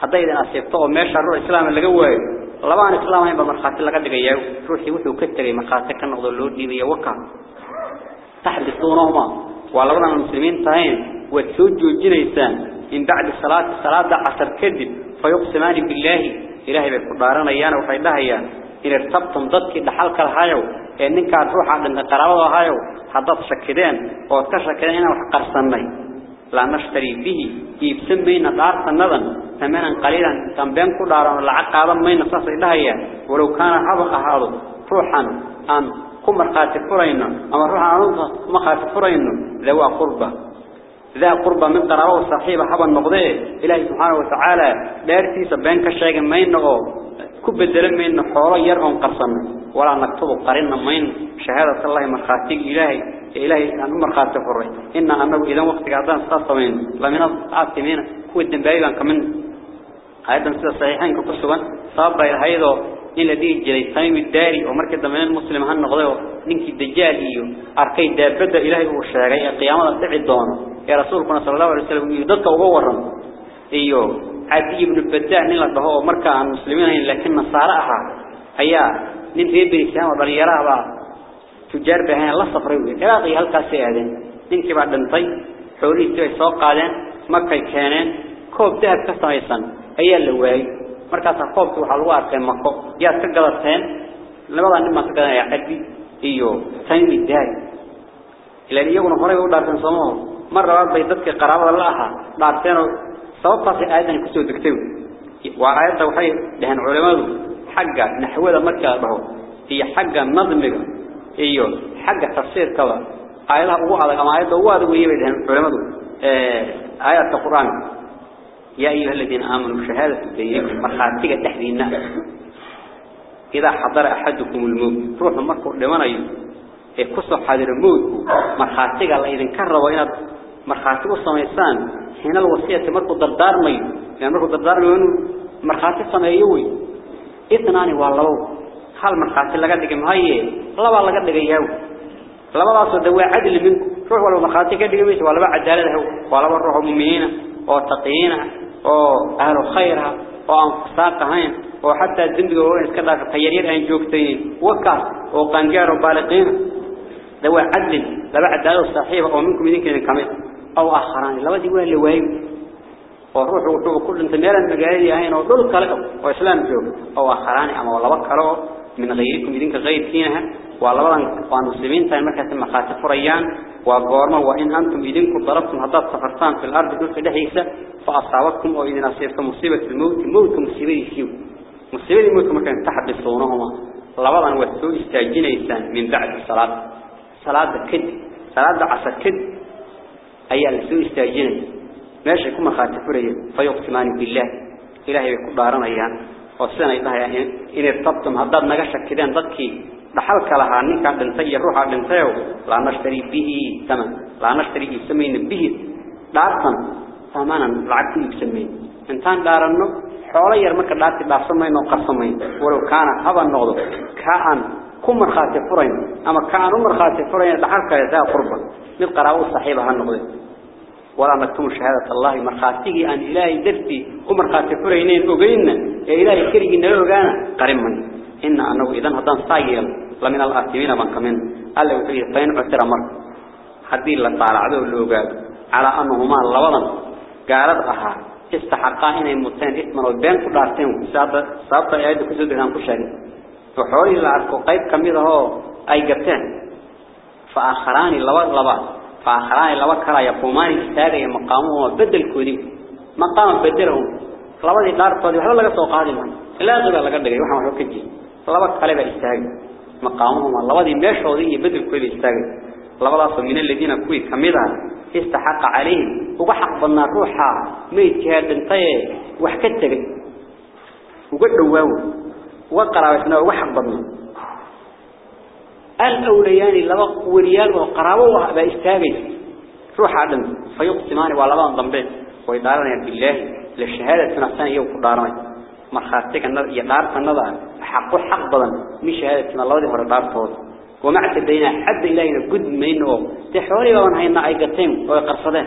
حتى إذا أصبته ماشى الروح الإسلام اللي جواه لبعض الإسلام هيبقى مرخات اللي قد جاية روحي وحي وكتري مرخات كان نقضي اللود دي وكا تحدثونهما ولولا المسلمين تهين وتسجوا الجنيسان من بعد الصلاة الصلاة عصر كذب فيقسمان بالله. إلهي بقدارنا إيانا وحيدها إيانا إن ارتبتم ضدك دحالك الهايو. إن إنك روح عند قرابة هايو. حدث شكدين. وتكشكدين إنا وحقرصني لا نشتري به. يبسم بين دار سندا ثمنا قليلا. كان بين كل دار العقابة ما ينصص إلهيا ولو كان حبق هذا. روحا أن كم مرقات فرينا. أما روحا أن مقات فرينا. ذو قربة. ذا قربة من قرابة صحيبة حبا النقضي إلهي سبحانه وتعالى دارتي سبين كشاق ما ينقو كبدل من حورا يرهم قصنا ولا نكتب قرنا من شهادة الله مرخاتيك إلهي. إلهي أن مرخات فري إن أنه إذا وقت قعدان ستصمين لمن العاصمين هو الدنبايبان كمن. أيضا سيدة صحيحين كقصوا صابا الهيضو إن لديه جلي سميم الداري. من المسلم هن نغضيه ننك الدجال إيو. أركي دابدا إلهي وشاقي. يا رسولكم صلى الله عليه وسلم يدك وغورا إيو عدي بن البداع نلا هو مركز عن المسلمين لكن نصارعها هيا tujaar baahan la safray weey iraaqi halkaas ay aadeen ninkii baa dhintay xoolihiisii ay soo qaadeen markay keeneen koob dahab ka samaysan ayaa la waayay markaas koobkii waxa lagu arkay mako yaa ka gadateen labada nin ma ka gadanaya cadi iyo taymi daay ila iyaguna horay u dhaarteen Soomaa mar labaad bay dadkii qaraabada la ahaa dhaarteen oo sababtaas ay aadan ku soo degtay waa aayada waxay dhahan culimadu حق نحوه مركا له هي حق النظم iyo xagga tafsiirka ayadaha ugu adag ama ayada ugu adag weeyay baan culimadu ee ayadka quraanka ya ayuha alladina aamanu shahadatu bainakum marxatiga tahdina ida hadara ahadukum almawt ruuhu markuu dhimanayo ee ku soo xadiro mawdku marxatiga la idin ka rabo inaad marxatiga sameeysan hina wasiyada markuu dardaarmayo yani markuu dardaarmayo marxati sameeyo way اثنان والله هل مرخات لغا دغ مايه لبا لغا دغياو لبداس دوا عدل من روح ولا مرخات كدغ ميس ولا عدالة ولا روح مؤمنين أو تقيين أو أهل خير أو انفساقهين أو حتى ذنبه هو اسك داف خيرين ان جوجتين وكاس أو قنجار بالغين دوا عدل. لبا عدالة صحيح أو منكم يمكن أو آخران. لا بد يقول لواي وروح وروح كل أنت ميران مجايين أو دول كله وإسلام جو. أو آخران أما والله بكره من غيركم يدينك غير كينها. والله بلان قانوسلمين تاني مكث مخات فريان. وقارم وإن أنتم يدينك ضربتم هذا السفرتان في الأرض دول كده هيسة فأصابكم أو إذا نصيبكم مصيبة الموت الموت مصيبة يسيو. مصيبة الموت مكان تحت صورهما الله بلان وسوي استعجينا من بعد الصلاة صلاة كد. صلاة عصر كد. La soo istaajinaysaa ماشي كما خاطف فريه فيقسمان بالله. إلهي يكون دارنيان وسنة إلهي إن ارتبتم هداد نغشك كدان ضدكي. دحلك لها نكا دنتي روحا دنتيو لا نشتري به ثمن لا نشتري يسمين به. دارتن ثمانا لعكي يسمين انتان دارنو حولا يرمك دارتي دارسمين وقرسمين ولو كان هذا النغض كان كم خاطف فرين أما كان أمر خاطف فرين دحلك ذا قربا من قراءة صحيبة هالنغض ولا نكتم شهادة الله مرخاتي أن إلهي درتي ومرخاتي فرينين أغينا يا إلهي كريجي نلوغانا قريب من إن أنه إذن هدان صايل لمن الآثمين من كمين قال له فيه فين عسر مر حدي الله تعالى عدو اللوغاد على أنهما اللوضا قالت أها استحقا إن المتين إثمن وبين كل عرتين سابطة يعيد كسود هنام كشاري وحولي العرق قيب كميده أي قبتين فآخران اللوض لبعض فآخران لو كلا يقومان استاغي مقامهم بدل كودي مقام بدلهم لبدي دارتودي waxa laga soo qaadi ma ilaa qada laga dhigay waxa wax ka jii laba kale ba istaagay. Maqaamahum labadii meeshoodii iyo bedelkoodii istaagay. Labadaas min alladina kuwi kamida استحق عليهم وحق بنا روحا ميت جهاد انتي وحكتك وقد واو وقرابتنا وحق بنا. الأوليان لبق وريال وقرابة باستاغي روح عدم. فيقسمان وعلى ضمبين ويدارنا بالله. للشهادة نفسان يوم قدارنا مرخاتك يدارت النظر حق حق بدن من شهادة الله دي هو دارتود وما اعتدينا حد إلهنا قد منه. تحوري وان هينا أي قتين ويقرصدين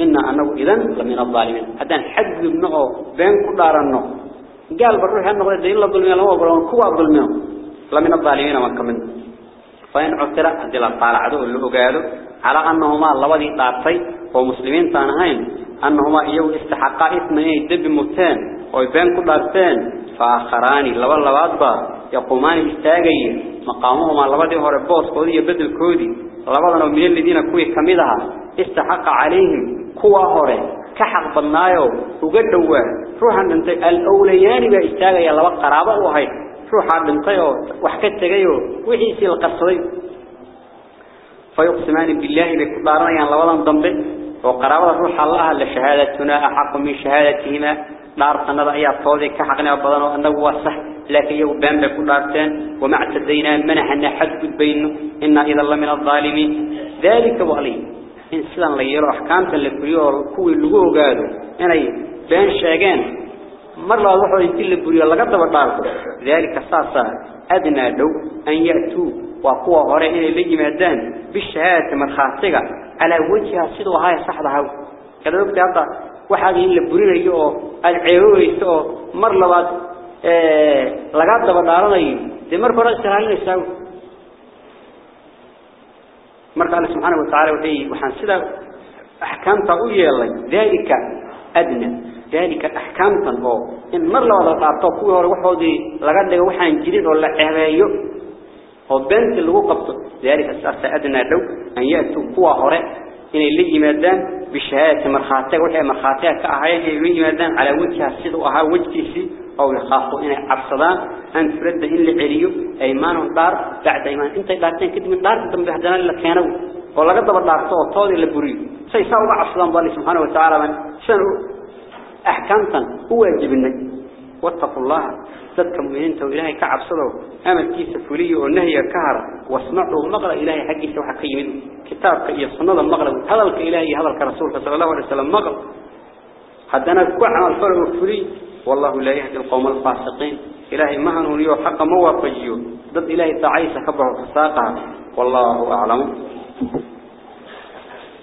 إن أنه إذن لمن الظالمين. حتى حد منه بين كدارنه قال بروح أنه إذا إلا الظلمين لما قلون كوا الظلمين. لمن الظالمين وكمن فإن عثر الله تعالى عدو اللي قالوا على أنهما الله دي دارتي ومسلمين تانهين. أنهما يو استحقا إثمين دب متان ويبين كدارتين فآخراني لبا لبادبا يقومان استاغي مقامهما لبدي هور بوس كودي بدل كودي. لبدنا من الذين كوي كميدها. استحق عليهم كوا هور كحق بنايو وقدوا روحا انت الاوليان با استاغي لبا قرابة وهي روحا دنتيو wax ka tagayo wixii la فيقسمان بالله بكبارنا من دار سنة أيات طوذي كحقنا بدنه أنه وصح لكن يو بان بكل دارتين وما اعتدينا منحنا حد بينه إنا إذا الله من الظالمين. ذلك وعلي. إن سلام ليرو أحكامة لكريو كوي اللقوه قادوا إنه بان شاقان مر الله وحو ينتي لكريو لقد بطارته ذلك ساسا أدنى لو أن يأتوا وقوة غرائن اللي مادان بالشهادة مرخاتك على وجهها سيدوا هاي صحبها كذا وقت waxaad in la burinayo oo aad ceebayso oo mar labaad ee laga daba dhaaranayo de mar hore isticmaalinaysaa marka Allah subhanahu wa ta'ala wixii waxaan sida ahkaamta u yeelay dalika adna dalika ahkaamtan oo in mar labaad dhaarto kuwii hore waxoodii laga dhigo waxaan jirin oo la ceebeeyo oo beenta lagu qabto dalika saasa adna dhow an yaatu kuwa hore inay la yimaadaan بشهادة مرخاتك وحي مرخاتك كأهين يلوي مادان على وجهها السيد وها وجهتي أو يخافوا إن عبصدان أن ترد إن لعليو أيمان دار بعد أيمان. أنت دارتين كده من دار تم بهدنا اللي كانوا ولا قد بدار صوت طول اللي بري سيساوي عبصدان بالله سبحانه وتعالى من شنو؟ أحكامتا. هو يجب النجم واتقوا الله. ذاتك مؤمنين تو إلهي كعب صدو أمل كيس فولي والنهي كهر واسمعوا مغرى إلهي حقي سوى حقي منه كتابك إيا الصنة المغرى هذا الإلهي هذا الرسول صلى الله عليه وسلم مغرى حدنا كوع الفرق الفولي والله لا يهدي القوم الفاسقين إلهي مهن ليو حق موافجيو ضد إلهي تعيس كبره فساقها والله أعلم